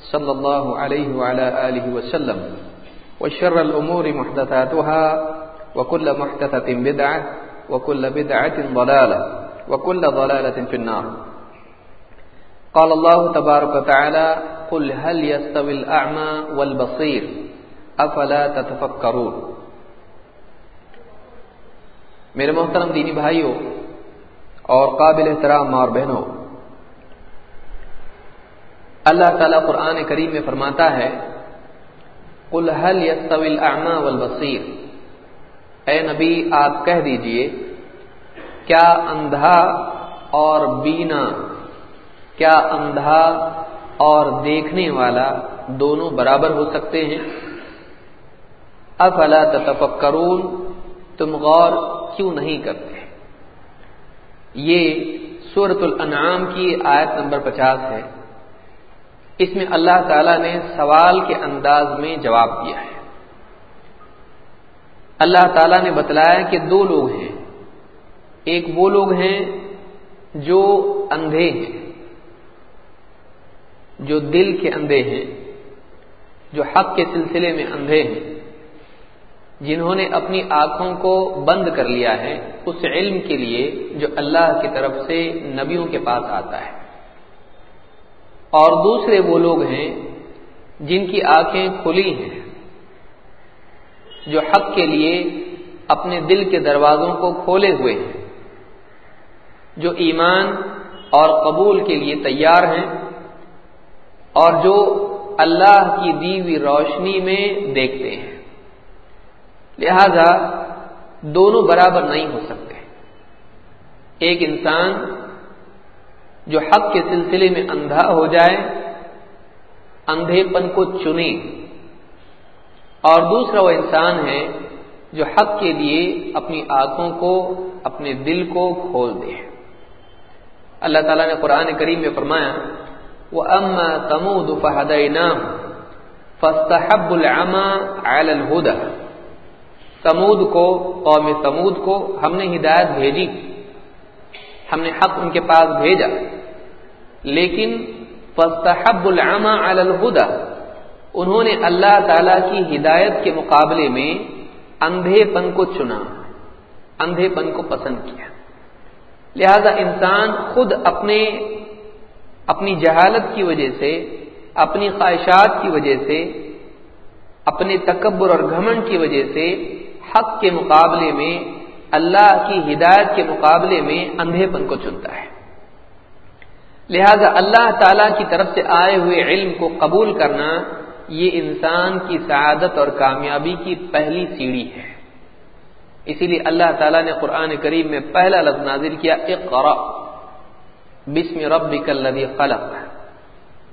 صلى الله عليه وعلى آله وسلم. وشر الأمور محدثاتها، وكل محدثة بدعة، وكل بدعة ضلالة، وكل ضلالة في النار. قال الله تبارك وتعالى قل هل يستوي الأعمى والبصير؟ أفلا تتفكرون? میرے محترم دینی بھائیوں اور قابل احترام ماں اور بہنوں اللہ تعالی قرآن کریم میں فرماتا ہے، قل هل يستوي الاعمى والبصير؟ اے نبی، آپ کہہ دیجیے، کیا اندھا اور بینا، کیا اندھا اور دیکھنے والا دونوں برابر ہو سکتے ہیں؟ افلا تتفکرون؟ تم غور کیوں نہیں کرتے؟ یہ سورت الانعام کی آیت نمبر پچاس ہے۔ اس میں اللہ تعالی نے سوال کے انداز میں جواب دیا ہے۔ اللہ تعالی نے بتلایا کہ دو لوگ ہیں۔ ایک وہ لوگ ہیں جو اندھے ہیں، جو دل کے اندھے ہیں، جو حق کے سلسلے میں اندھے ہیں۔ جنہوں نے اپنی آنکھوں کو بند کر لیا ہے اس علم کے لیے جو اللہ کی طرف سے نبیوں کے پاس آتا ہے۔ اور دوسرے وہ لوگ ہیں جن کی آنکھیں کھلی ہیں، جو حق کے لیے اپنے دل کے دروازوں کو کھولے ہوئے ہیں، جو ایمان اور قبول کے لیے تیار ہیں اور جو اللہ کی دی ہوئی روشنی میں دیکھتے ہیں۔ لہذا دونوں برابر نہیں ہو سکتے۔ ایک انسان جو حق کے سلسلے میں اندھا ہو جائے اندھے پن کو چنے۔ اور دوسرا وہ انسان ہے جو حق کے لیے اپنی آنکھوں کو، اپنے دل کو کھول دے۔ اللہ تعالیٰ نے قرآن کریم میں فرمایا وہ اما تمود فہد نام فستحب العما الہدا سمود کو، قوم سمود کو ہم نے ہدایت بھیجی۔ ہم نے حق ان کے پاس بھیجا۔ لیکن فستحب العما علی الہدا انہوں نے اللہ تعالی کی ہدایت کے مقابلے میں اندھے پن کو چنا اندھے پن کو پسند کیا۔ لہذا انسان خود اپنے، اپنی جہالت کی وجہ سے، اپنی خواہشات کی وجہ سے، اپنے تکبر اور گھمنڈ کی وجہ سے حق کے مقابلے میں اللہ کی ہدایت کے مقابلے میں اندھے پن کو چنتا ہے۔ لہذا اللہ تعالی کی طرف سے آئے ہوئے علم کو قبول کرنا یہ انسان کی سعادت اور کامیابی کی پہلی سیڑھی ہے۔ اسی لیے اللہ تعالیٰ نے قرآن کریم میں پہلا لفظ نازل کیا اقرا بسم ربک الذی خلق۔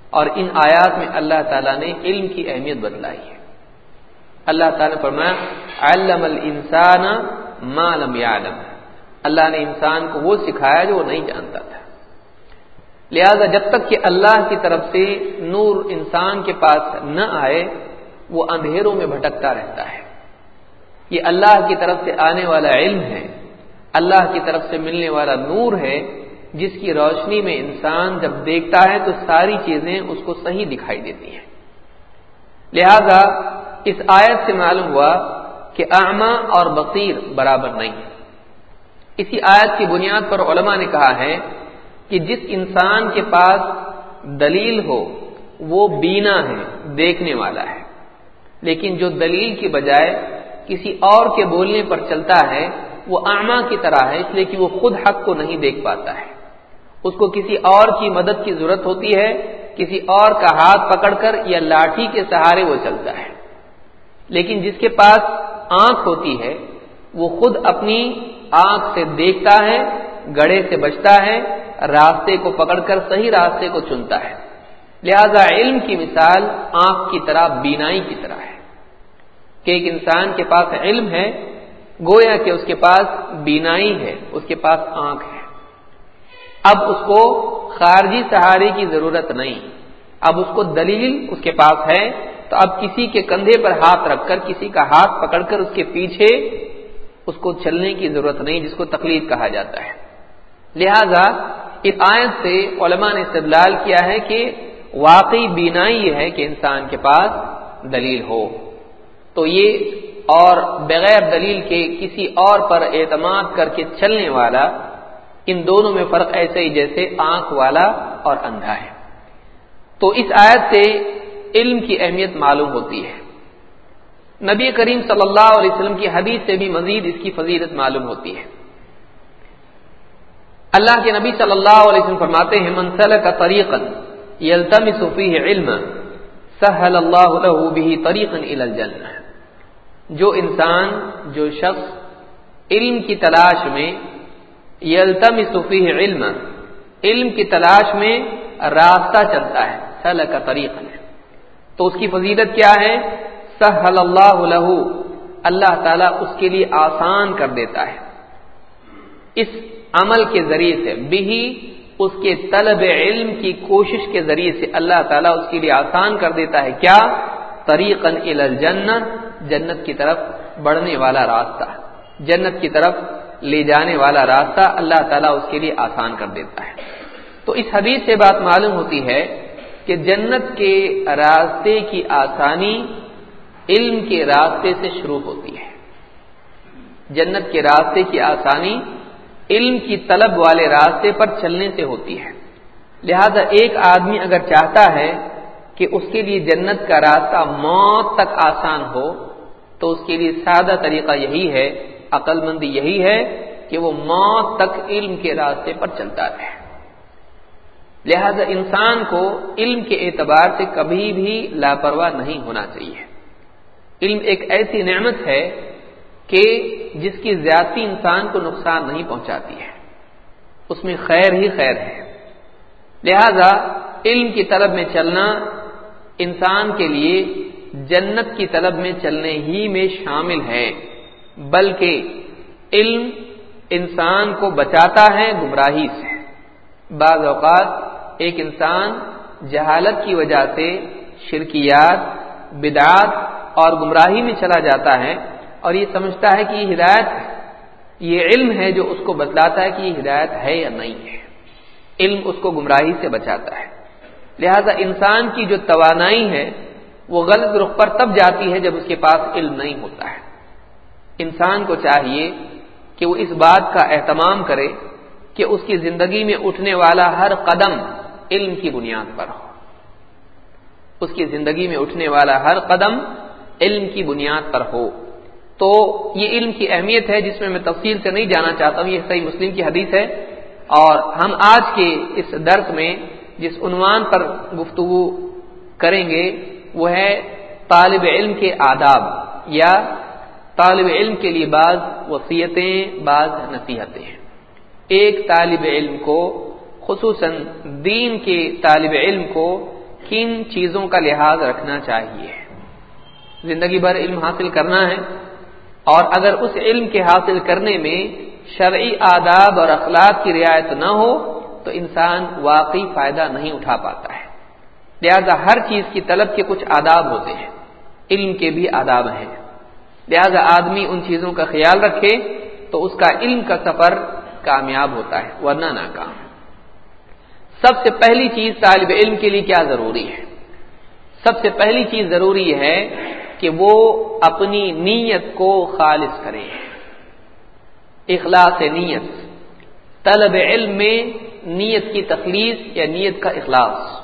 اور ان آیات میں اللہ تعالیٰ نے علم کی اہمیت بتلائی ہے۔ اللہ تعالیٰ نے فرمایا، علم الانسان ما لم يعلم۔ اللہ نے انسان کو وہ سکھایا جو وہ نہیں جانتا تھا۔ لہذا جب تک کہ اللہ کی طرف سے نور انسان کے پاس نہ آئے، وہ اندھیروں میں بھٹکتا رہتا ہے۔ یہ اللہ کی طرف سے آنے والا علم ہے۔ اللہ کی طرف سے ملنے والا نور ہے، جس کی روشنی میں انسان جب دیکھتا ہے تو ساری چیزیں اس کو صحیح دکھائی دیتی ہیں۔ لہذا اس آیت سے معلوم ہوا کہ اعما اور بصیر برابر نہیں۔ اسی آیت کی بنیاد پر علماء نے کہا ہے کہ جس انسان کے پاس دلیل ہو، وہ بینا ہے، دیکھنے والا ہے۔ لیکن جو دلیل کی بجائے کسی اور کے بولنے پر چلتا ہے، وہ اعما کی طرح ہے، اس لیے کہ وہ خود حق کو نہیں دیکھ پاتا ہے۔ اس کو کسی اور کی مدد کی ضرورت ہوتی ہے، کسی اور کا ہاتھ پکڑ کر یا لاٹھی کے سہارے وہ چلتا ہے۔ لیکن جس کے پاس آنکھ ہوتی ہے، وہ خود اپنی آنکھ سے دیکھتا ہے گڑے سے بچتا ہے، راستے کو پکڑ کر صحیح راستے کو چنتا ہے۔ لہذا علم کی مثال آنکھ کی طرح، بینائی کی طرح ہے۔ کہ ایک انسان کے پاس علم ہے، گویا کہ اس کے پاس بینائی ہے، اس کے پاس آنکھ ہے۔ اب اس کو خارجی سہارے کی ضرورت نہیں۔ اب اس کو دلیل اس کے پاس ہے تو اب کسی کے کندھے پر ہاتھ رکھ کر کسی کا ہاتھ پکڑ کر اس کے پیچھے اس کو چلنے کی ضرورت نہیں، جس کو تقلید کہا جاتا ہے۔ لہذا اس آیت سے علماء نے استدلال کیا ہے کہ واقعی بینائی یہ ہے کہ انسان کے پاس دلیل ہو۔ تو یہ اور بغیر دلیل کے کسی اور پر اعتماد کر کے چلنے والا ان دونوں میں فرق ایسے ہی جیسے آنکھ والا اور اندھا ہے۔ تو اس آیت سے علم کی اہمیت معلوم ہوتی ہے۔ نبی کریم صلی اللہ علیہ وسلم کی حدیث سے بھی مزید اس کی فضیلت معلوم ہوتی ہے۔ اللہ کے نبی صلی اللہ علیہ وسلم فرماتے ہیں منسل کا طریقن یلتم صفی علم، سہل اللہ بھی طریقن الجنہ۔ جو انسان، جو شخص علم کی تلاش میں یلتم صفی علم علم کی تلاش میں راستہ چلتا ہے سل کا طریقہ تو اس کی فضیلت کیا ہے؟ سہل اللہ لہو اللہ تعالیٰ اس کے لیے آسان کر دیتا ہے۔ اس عمل کے ذریعے سے بھی اس کے طلب علم کی کوشش کے ذریعے سے اللہ تعالیٰ اس کے لیے آسان کر دیتا ہے۔ کیا؟ طریقن الجنت جنت کی طرف بڑھنے والا راستہ۔ جنت کی طرف لے جانے والا راستہ اللہ تعالیٰ اس کے لیے آسان کر دیتا ہے۔ تو اس حدیث سے بات معلوم ہوتی ہے کہ جنت کے راستے کی آسانی علم کے راستے سے شروع ہوتی ہے۔ جنت کے راستے کی آسانی علم کی طلب والے راستے پر چلنے سے ہوتی ہے۔ لہذا ایک آدمی اگر چاہتا ہے کہ اس کے لیے جنت کا راستہ موت تک آسان ہو، تو اس کے لیے سادہ طریقہ یہی ہے عقل مندی یہی ہے کہ وہ موت تک علم کے راستے پر چلتا رہے۔ لہذا انسان کو علم کے اعتبار سے کبھی بھی لاپرواہ نہیں ہونا چاہیے۔ علم ایک ایسی نعمت ہے کہ جس کی زیادتی انسان کو نقصان نہیں پہنچاتی ہے۔ اس میں خیر ہی خیر ہے۔ لہذا علم کی طلب میں چلنا انسان کے لیے جنت کی طلب میں چلنے ہی میں شامل ہے، بلکہ علم انسان کو بچاتا ہے، گمراہی سے۔ بعض اوقات ایک انسان جہالت کی وجہ سے شرکیات، بدعات اور گمراہی میں چلا جاتا ہے اور یہ سمجھتا ہے کہ یہ ہدایت، یہ علم ہے جو اس کو بتلاتا ہے کہ یہ ہدایت ہے یا نہیں ہے۔ علم اس کو گمراہی سے بچاتا ہے۔ لہذا انسان کی جو توانائی ہے، وہ غلط رخ پر تب جاتی ہے جب اس کے پاس علم نہیں ہوتا ہے۔ انسان کو چاہیے کہ وہ اس بات کا اہتمام کرے کہ اس کی زندگی میں اٹھنے والا ہر قدم علم کی بنیاد پر ہو۔ اس کی زندگی میں اٹھنے والا ہر قدم علم کی بنیاد پر ہو۔ تو یہ علم کی اہمیت ہے جس میں میں تفصیل سے نہیں جانا چاہتا ہوں، یہ صحیح مسلم کی حدیث ہے۔ اور ہم آج کے اس درس میں جس عنوان پر گفتگو کریں گے، وہ ہے طالب علم کے آداب یا طالب علم کے لیے بعض وصیتیں، بعض نصیحتیں۔ ایک طالب علم کو خصوصاً دین کے طالب علم کو کن چیزوں کا لحاظ رکھنا چاہیے۔ زندگی بھر علم حاصل کرنا ہے اور اگر اس علم کے حاصل کرنے میں شرعی آداب اور اخلاق کی رعایت نہ ہو تو انسان واقعی فائدہ نہیں اٹھا پاتا ہے۔ لہذا ہر چیز کی طلب کے کچھ آداب ہوتے ہیں۔ علم کے بھی آداب ہیں۔ لہذا آدمی ان چیزوں کا خیال رکھے تو اس کا علم کا سفر کامیاب ہوتا ہے، ورنہ ناکام۔ سب سے پہلی چیز طالب علم کے لیے کیا ضروری ہے؟ سب سے پہلی چیز ضروری ہے کہ وہ اپنی نیت کو خالص کرے۔ اخلاص نیت۔ طلب علم میں نیت کی تخلیص یا نیت کا اخلاص۔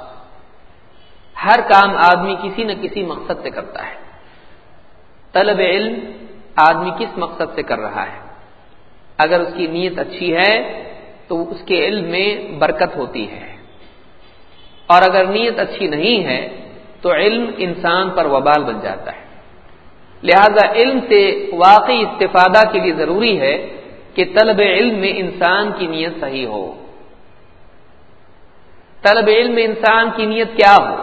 ہر کام آدمی کسی نہ کسی مقصد سے کرتا ہے۔ طلب علم آدمی کس مقصد سے کر رہا ہے؟ اگر اس کی نیت اچھی ہے تو اس کے علم میں برکت ہوتی ہے۔ اور اگر نیت اچھی نہیں ہے، تو علم انسان پر وبال بن جاتا ہے۔ لہذا علم سے واقعی استفادہ کے لیے ضروری ہے کہ طلب علم میں انسان کی نیت صحیح ہو۔ طلب علم انسان کی نیت کیا ہو؟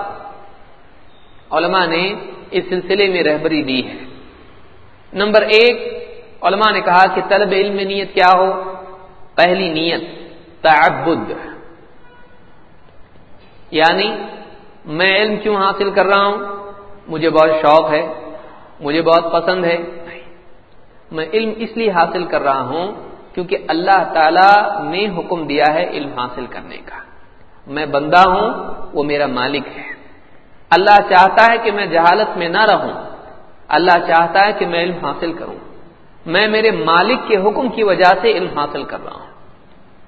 علماء نے اس سلسلے میں رہبری دی ہے۔ نمبر ایک، علماء نے کہا کہ طلب علم میں نیت کیا ہو؟ پہلی نیت۔ تعبد یعنی میں علم کیوں حاصل کر رہا ہوں؟ مجھے بہت شوق ہے، مجھے بہت پسند ہے۔ میں علم اس لیے حاصل کر رہا ہوں کیونکہ اللہ تعالی نے حکم دیا ہے علم حاصل کرنے کا۔ میں بندہ ہوں، وہ میرا مالک ہے۔ اللہ چاہتا ہے کہ میں جہالت میں نہ رہوں۔ اللہ چاہتا ہے کہ میں علم حاصل کروں۔ میں میرے مالک کے حکم کی وجہ سے علم حاصل کر رہا ہوں۔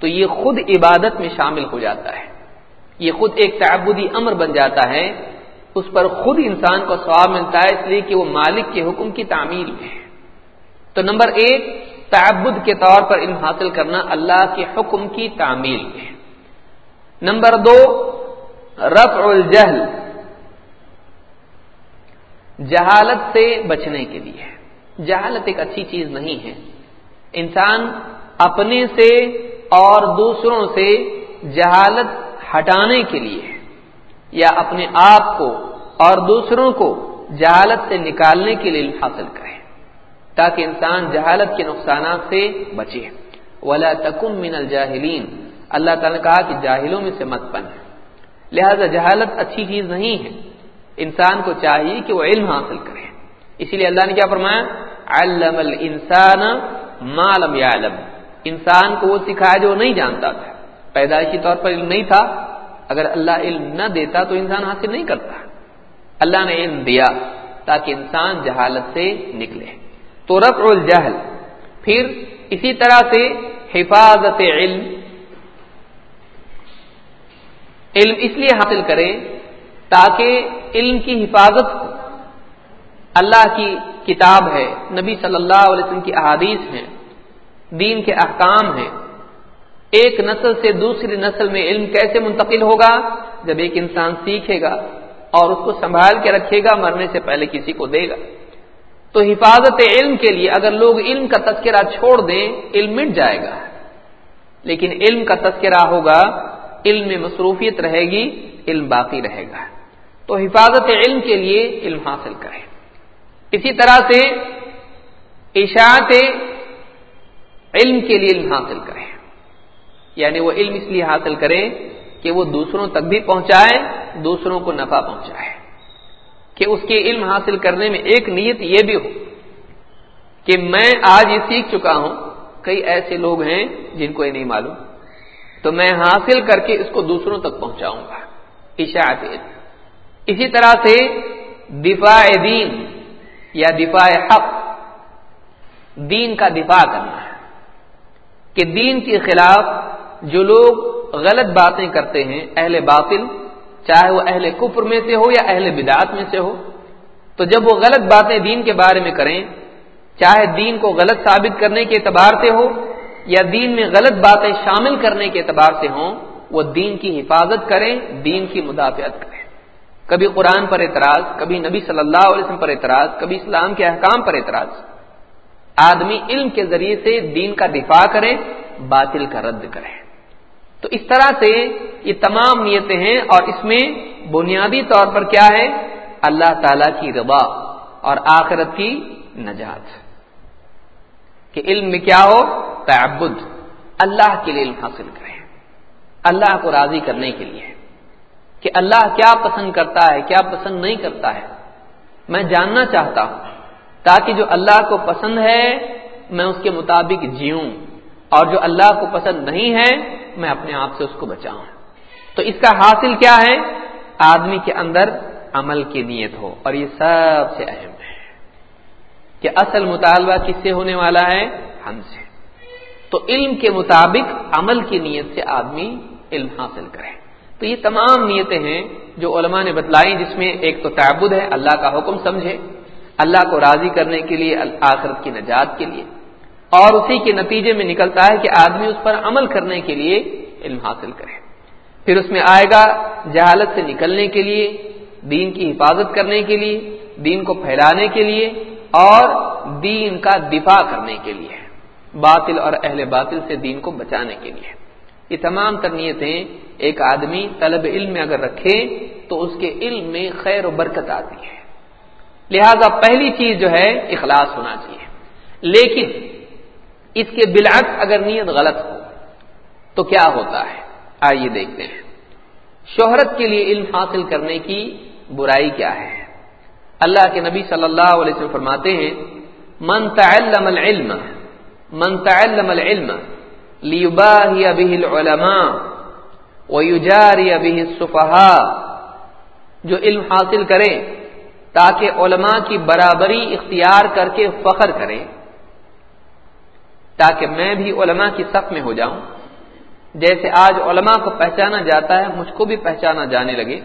تو یہ خود عبادت میں شامل ہو جاتا ہے۔ یہ خود ایک تعبدی امر بن جاتا ہے۔ اس پر خود انسان کو ثواب ملتا ہے اس لیے کہ وہ مالک کے حکم کی تعمیل میں ہے۔ تو نمبر ایک، تعبد کے طور پر علم حاصل کرنا اللہ کے حکم کی تعمیل میں نمبر دو، رفع الجہل، جہالت سے بچنے کے لیے۔ جہالت ایک اچھی چیز نہیں ہے۔ انسان اپنے سے اور دوسروں سے جہالت ہٹانے کے لیے، یا اپنے آپ کو اور دوسروں کو جہالت سے نکالنے کے لیے حاصل کرے تاکہ انسان جہالت کے نقصانات سے بچے۔ ولا تکم من الجاہلین اللہ تعالیٰ نے کہا کہ جاہلوں میں سے مت بن۔ لہذا جہالت اچھی چیز نہیں ہے۔ انسان کو چاہیے کہ وہ علم حاصل کرے۔ اسی لیے اللہ نے کیا فرمایا؟ علم الانسان ما لم يعلم۔ انسان کو وہ سکھایا جو نہیں جانتا تھا۔ پیدائشی طور پر علم نہیں تھا۔ اگر اللہ علم نہ دیتا تو انسان حاصل نہیں کرتا۔ اللہ نے علم دیا تاکہ انسان جہالت سے نکلے۔ تو رفع الجہل، پھر اسی طرح سے حفاظت علم۔ علم اس لیے حاصل کرے تاکہ علم کی حفاظت اللہ کی کتاب ہے، نبی صلی اللہ علیہ وسلم کی احادیث ہیں۔ دین کے احکام ہیں۔ ایک نسل سے دوسری نسل میں علم کیسے منتقل ہوگا؟ جب ایک انسان سیکھے گا اور اس کو سنبھال کے رکھے گا، مرنے سے پہلے کسی کو دے گا۔ تو حفاظت علم کے لیے اگر لوگ علم کا تذکرہ چھوڑ دیں، علم مٹ جائے گا۔ لیکن علم کا تذکرہ ہوگا، علم میں مصروفیت رہے گی، علم باقی رہے گا۔ تو حفاظت علم کے لیے علم حاصل کریں۔ اسی طرح سے اشاعت علم کے لیے علم حاصل کریں۔ یعنی وہ علم اس لیے حاصل کریں کہ وہ دوسروں تک بھی پہنچائے دوسروں کو نفع پہنچائے کہ اس کے علم حاصل کرنے میں ایک نیت یہ بھی ہو کہ میں آج یہ سیکھ چکا ہوں، کئی ایسے لوگ ہیں جن کو یہ نہیں معلوم، تو میں حاصل کر کے اس کو دوسروں تک پہنچاؤں گا۔ اشاعت علم۔ اسی طرح سے دفاع دین یا دفاع حق، دین کا دفاع کرنا۔ ہے کہ دین کے خلاف جو لوگ غلط باتیں کرتے ہیں، اہل باطل، چاہے وہ اہل کفر میں سے ہو یا اہل بدعت میں سے ہو، تو جب وہ غلط باتیں دین کے بارے میں کریں، چاہے دین کو غلط ثابت کرنے کے اعتبار سے ہو یا دین میں غلط باتیں شامل کرنے کے اعتبار سے ہوں، وہ دین کی حفاظت کریں، دین کی مدافعت کریں۔ کبھی قرآن پر اعتراض، کبھی نبی صلی اللہ علیہ وسلم پر اعتراض، کبھی اسلام کے احکام پر اعتراض۔ آدمی علم کے ذریعے سے دین کا دفاع کرے، باطل کا رد کرے۔ تو اس طرح سے یہ تمام نیتیں ہیں اور اس میں بنیادی طور پر کیا ہے؟ اللہ تعالی کی ربا اور آخرت کی نجات۔ کہ علم میں کیا ہو؟ تعبد۔ اللہ کے لیے علم حاصل کریں اللہ کو راضی کرنے کے لیے۔ کہ اللہ کیا پسند کرتا ہے، کیا پسند نہیں کرتا ہے۔ میں جاننا چاہتا ہوں۔ تاکہ جو اللہ کو پسند ہے، میں اس کے مطابق جیوں۔ اور جو اللہ کو پسند نہیں ہے، میں اپنے آپ سے اس کو بچاؤں۔ تو اس کا حاصل کیا ہے؟ آدمی کے اندر عمل کی نیت ہو۔ اور یہ سب سے اہم ہے کہ اصل مطالبہ کس سے ہونے والا ہے؟ ہم سے۔ تو علم کے مطابق عمل کی نیت سے آدمی علم حاصل کرے۔ تو یہ تمام نیتیں ہیں جو علماء نے بتلائی، جس میں ایک تو تعبد ہے، اللہ کا حکم سمجھے۔ اللہ کو راضی کرنے کے لیے، آخرت کی نجات کے لیے۔ اور اسی کے نتیجے میں نکلتا ہے کہ آدمی اس پر عمل کرنے کے لیے علم حاصل کرے۔ پھر اس میں آئے گا جہالت سے نکلنے کے لیے، دین کی حفاظت کرنے کے لیے، دین کو پھیلانے کے لیے، اور دین کا دفاع کرنے کے لیے۔ باطل اور اہل باطل سے دین کو بچانے کے لیے۔ یہ تمام تر نیتیں ایک آدمی طلب علم میں اگر رکھے تو اس کے علم میں خیر و برکت آتی ہے۔ لہذا پہلی چیز جو ہے، اخلاص ہونا چاہیے۔ لیکن اس کے بالعکس اگر نیت غلط ہو، تو کیا ہوتا ہے؟ آئیے دیکھتے ہیں۔ شہرت کے لیے علم حاصل کرنے کی برائی کیا ہے؟ اللہ کے نبی صلی اللہ علیہ وسلم فرماتے ہیں، من تعلم العلم، من تعلم العلم لیباہی به العلماء ویجاری به الصفحاء جو علم حاصل کرے تاکہ علماء کی برابری اختیار کر کے فخر کرے تاکہ میں بھی علماء کی صف میں ہو جاؤں۔ جیسے آج علماء کو پہچانا جاتا ہے، مجھ کو بھی پہچانا جانے لگے۔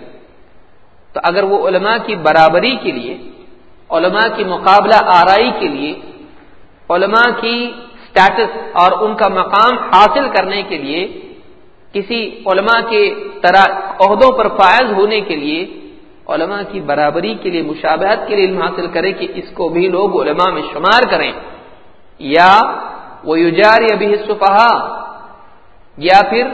تو اگر وہ علماء کی برابری کے لیے، علماء کی مقابلہ آرائی کے لیے، علماء کی سٹیٹس اور ان کا مقام حاصل کرنے کے لیے، کسی علماء کے طرح عہدوں پر فائز ہونے کے لیے علماء کی برابری کے لیے، مشابہت کے لیے علم حاصل کرے کہ اس کو بھی لوگ علماء میں شمار کریں۔ یا وہ یوجار ابھی صفحا یا پھر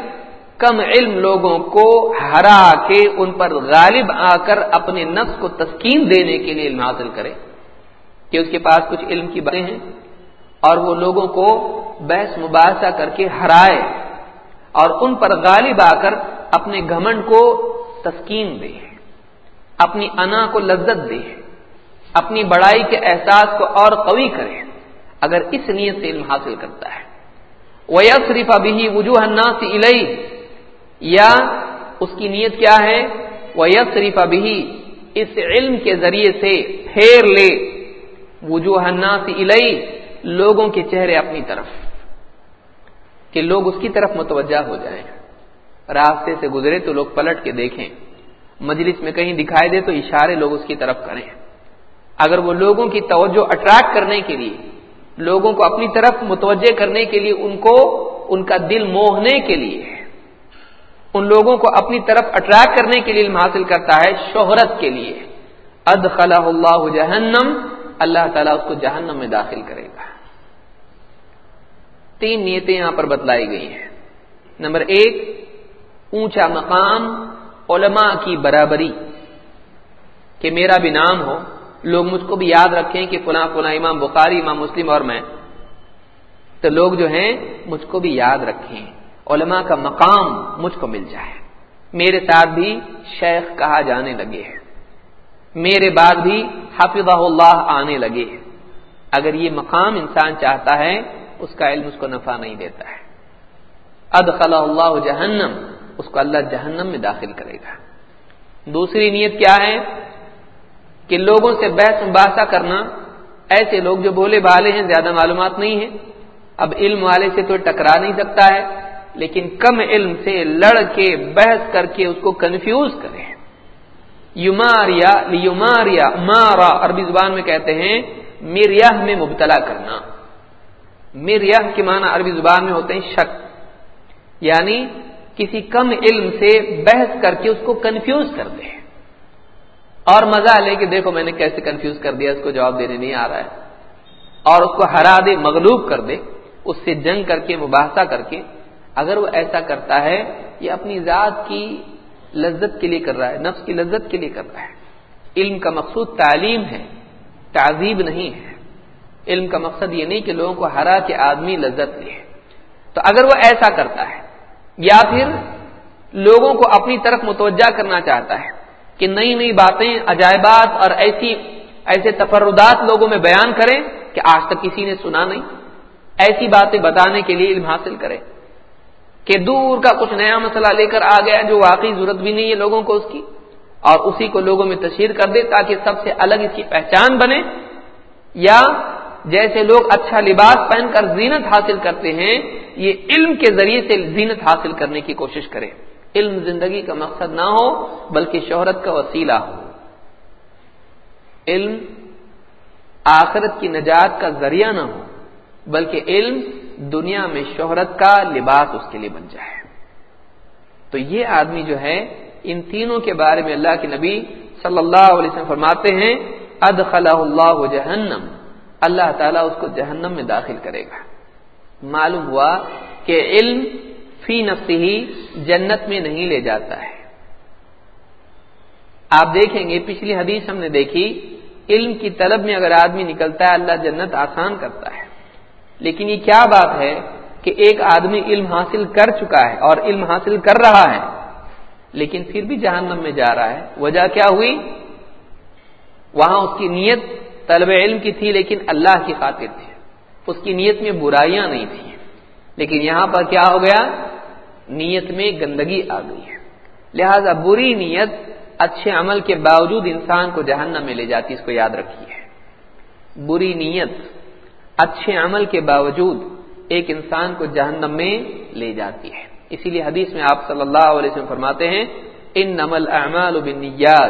کم علم لوگوں کو ہرا کے ان پر غالب آ کر اپنے نفس کو تسکین دینے کے لیے علم حاصل کرے کہ اس کے پاس کچھ علم کی باتیں ہیں اور وہ لوگوں کو بحث مباحثہ کر کے ہرائے اور ان پر غالب آ کر اپنے گھمنڈ کو تسکین دے۔ اپنی انا کو لذت دے، اپنی بڑائی کے احساس کو اور قوی کرے، اگر اس نیت سے علم حاصل کرتا ہے۔ ویسریف ابھی وجوہ سے الئی یا اس کی نیت کیا ہے؟ ویسریف ابھی اس علم کے ذریعے سے پھیر لے۔ وجوہ سے الئی لوگوں کے چہرے اپنی طرف۔ کہ لوگ اس کی طرف متوجہ ہو جائیں۔ راستے سے گزرے تو لوگ پلٹ کے دیکھیں۔ مجلس میں کہیں دکھائی دے تو اشارے لوگ اس کی طرف کریں۔ اگر وہ لوگوں کی توجہ اٹریکٹ کرنے کے لیے، لوگوں کو اپنی طرف متوجہ کرنے کے لیے ان کو، ان کا دل موہنے کے لیے ان لوگوں کو اپنی طرف اٹریکٹ کرنے کے لیے علم حاصل کرتا ہے شہرت کے لیے۔ اد خلا اللہ جہنم، اللہ تعالیٰ اس کو جہنم میں داخل کرے گا۔ تین نیتیں یہاں پر بتلائی گئی ہیں۔ نمبر ایک، اونچا مقام علماء کی برابری کہ میرا بھی نام ہو، لوگ مجھ کو بھی یاد رکھیں کہ فلاں فلاں امام بخاری، امام مسلم اور میں۔ تو لوگ جو ہیں، مجھ کو بھی یاد رکھیں۔ علماء کا مقام مجھ کو مل جائے۔ میرے ساتھ بھی شیخ کہا جانے لگے ہیں۔ میرے بعد بھی حافظ اللہ آنے لگے ہیں۔ اگر یہ مقام انسان چاہتا ہے، اس کا علم اس کو نفع نہیں دیتا ہے۔ ادخلا اللہ جہنم۔ اس کو اللہ جہنم میں داخل کرے گا۔ دوسری نیت کیا ہے؟ کہ لوگوں سے بحث مباحثہ کرنا۔ ایسے لوگ جو بولے بالے ہیں، زیادہ معلومات نہیں ہیں۔ اب علم والے سے تو ٹکرا نہیں سکتا ہے، لیکن کم علم سے لڑ کے، بحث کر کے اس کو کنفیوز کرے۔ یوماریا لیوماریا مارا، عربی زبان میں کہتے ہیں میریہ میں مبتلا کرنا۔ میریہ کے معنی عربی زبان میں ہوتے ہیں شک یعنی کسی کم علم سے بحث کر کے اس کو کنفیوز کر دے۔ اور مزہ لے کہ دیکھو میں نے کیسے کنفیوز کر دیا، اس کو جواب دینے نہیں آ رہا ہے۔ اور اس کو ہرا دے، مغلوب کر دے۔ اس سے جنگ کر کے، مباحثہ کر کے۔ اگر وہ ایسا کرتا ہے، یہ اپنی ذات کی لذت کے لیے کر رہا ہے، نفس کی لذت کے لیے کر رہا ہے۔ علم کا مقصود تعلیم ہے، تعذیب نہیں ہے۔ علم کا مقصد یہ نہیں کہ لوگوں کو ہرا کے آدمی لذت لے تو اگر وہ ایسا کرتا ہے یا پھر لوگوں کو اپنی طرف متوجہ کرنا چاہتا ہے کہ نئی نئی باتیں، عجائبات اور ایسی، ایسے تفردات لوگوں میں بیان کریں کہ آج تک کسی نے سنا نہیں۔ ایسی باتیں بتانے کے لیے علم حاصل کرے کہ دور کا کچھ نیا مسئلہ لے کر آ گیا جو واقعی ضرورت بھی نہیں ہے لوگوں کو اس کی۔ اور اسی کو لوگوں میں تشہیر کر دے تاکہ سب سے الگ اس کی پہچان بنے۔ یا جیسے لوگ اچھا لباس پہن کر زینت حاصل کرتے ہیں یہ علم کے ذریعے سے زینت حاصل کرنے کی کوشش کرے۔ علم زندگی کا مقصد نہ ہو، بلکہ شہرت کا وسیلہ ہو۔ علم آخرت کی نجات کا ذریعہ نہ ہو، بلکہ علم دنیا میں شہرت کا لباس اس کے لیے بن جائے۔ تو یہ آدمی جو ہے، ان تینوں کے بارے میں اللہ کے نبی صلی اللہ علیہ وسلم فرماتے ہیں، ادخلہ اللہ جہنم، اللہ تعالیٰ اس کو جہنم میں داخل کرے گا۔ معلوم ہوا کہ علم فی نفسی ہی جنت میں نہیں لے جاتا ہے۔ آپ دیکھیں گے، پچھلی حدیث ہم نے دیکھی، علم کی طلب میں اگر آدمی نکلتا ہے، اللہ جنت آسان کرتا ہے۔ لیکن یہ کیا بات ہے کہ ایک آدمی علم حاصل کر چکا ہے اور علم حاصل کر رہا ہے، لیکن پھر بھی جہنم میں جا رہا ہے۔ وجہ کیا ہوئی؟ وہاں اس کی نیت طلب علم کی تھی، لیکن اللہ کی خاطر تھی۔ اس کی نیت میں برائیاں نہیں تھیں۔ لیکن یہاں پر کیا ہو گیا؟ نیت میں گندگی آ گئی ہے۔ لہذا بری نیت، اچھے عمل کے باوجود انسان کو جہنم میں لے جاتی اس کو یاد رکھیے۔ بری نیت، اچھے عمل کے باوجود ایک انسان کو جہنم میں لے جاتی ہے۔ اسی لیے حدیث میں آپ صلی اللہ علیہ وسلم فرماتے ہیں ان نمل اعمال بنیاد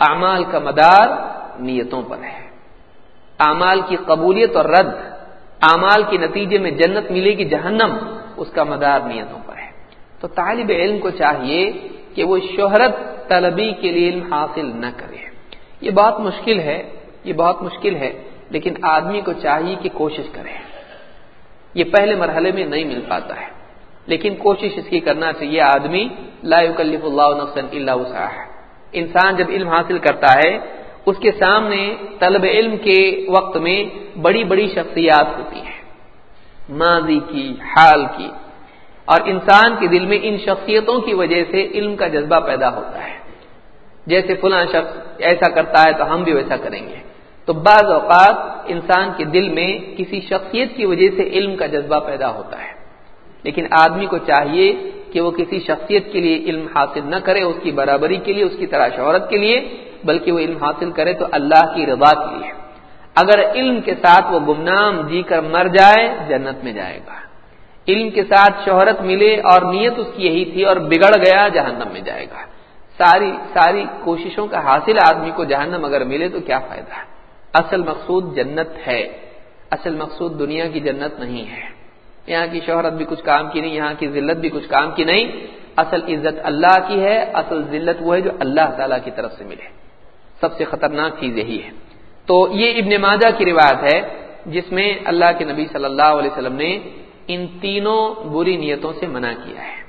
اعمال کا مدار نیتوں پر ہے۔ اعمال کی قبولیت اور رد اعمال کے نتیجے میں جنت ملے گی، جہنم، اس کا مدار نیتوں پر ہے۔ تو طالب علم کو چاہیے کہ وہ شہرت طلبی کے لیے علم حاصل نہ کرے۔ یہ بہت مشکل ہے، یہ بہت مشکل ہے، لیکن آدمی کو چاہیے کہ کوشش کرے۔ یہ پہلے مرحلے میں نہیں مل پاتا ہے، لیکن کوشش اس کی کرنا چاہیے۔ آدمی، لا اللہ نفسا الا وسعها انسان جب علم حاصل کرتا ہے اس کے سامنے طلب علم کے وقت میں بڑی بڑی شخصیات ہوتی ہیں۔ ماضی کی، حال کی۔ اور انسان کے دل میں ان شخصیتوں کی وجہ سے علم کا جذبہ پیدا ہوتا ہے۔ جیسے فلاں شخص ایسا کرتا ہے تو ہم بھی ویسا کریں گے۔ تو بعض اوقات انسان کے دل میں کسی شخصیت کی وجہ سے علم کا جذبہ پیدا ہوتا ہے۔ لیکن آدمی کو چاہیے کہ وہ کسی شخصیت کے لیے علم حاصل نہ کرے، اس کی برابری کے لیے، اس کی طرح شہرت کے لیے۔ بلکہ وہ علم حاصل کرے تو اللہ کی رضا کے لیے۔ اگر علم کے ساتھ وہ گمنام جی کر مر جائے، جنت میں جائے گا۔ علم کے ساتھ شہرت ملے اور نیت اس کی یہی تھی اور بگڑ گیا، جہنم میں جائے گا۔ ساری ساری کوششوں کا حاصل آدمی کو جہنم اگر ملے تو کیا فائدہ؟ ہے اصل مقصود جنت ہے۔ اصل مقصود دنیا کی جنت نہیں ہے۔ یہاں کی شہرت بھی کچھ کام کی نہیں، یہاں کی ذلت بھی کچھ کام کی نہیں۔ اصل عزت اللہ کی ہے، اصل ذلت وہ ہے جو اللہ تعالی کی طرف سے ملے۔ سب سے خطرناک چیز یہی ہے۔ تو یہ ابن ماجہ کی روایت ہے، جس میں اللہ کے نبی صلی اللہ علیہ وسلم نے ان تینوں بری نیتوں سے منع کیا ہے۔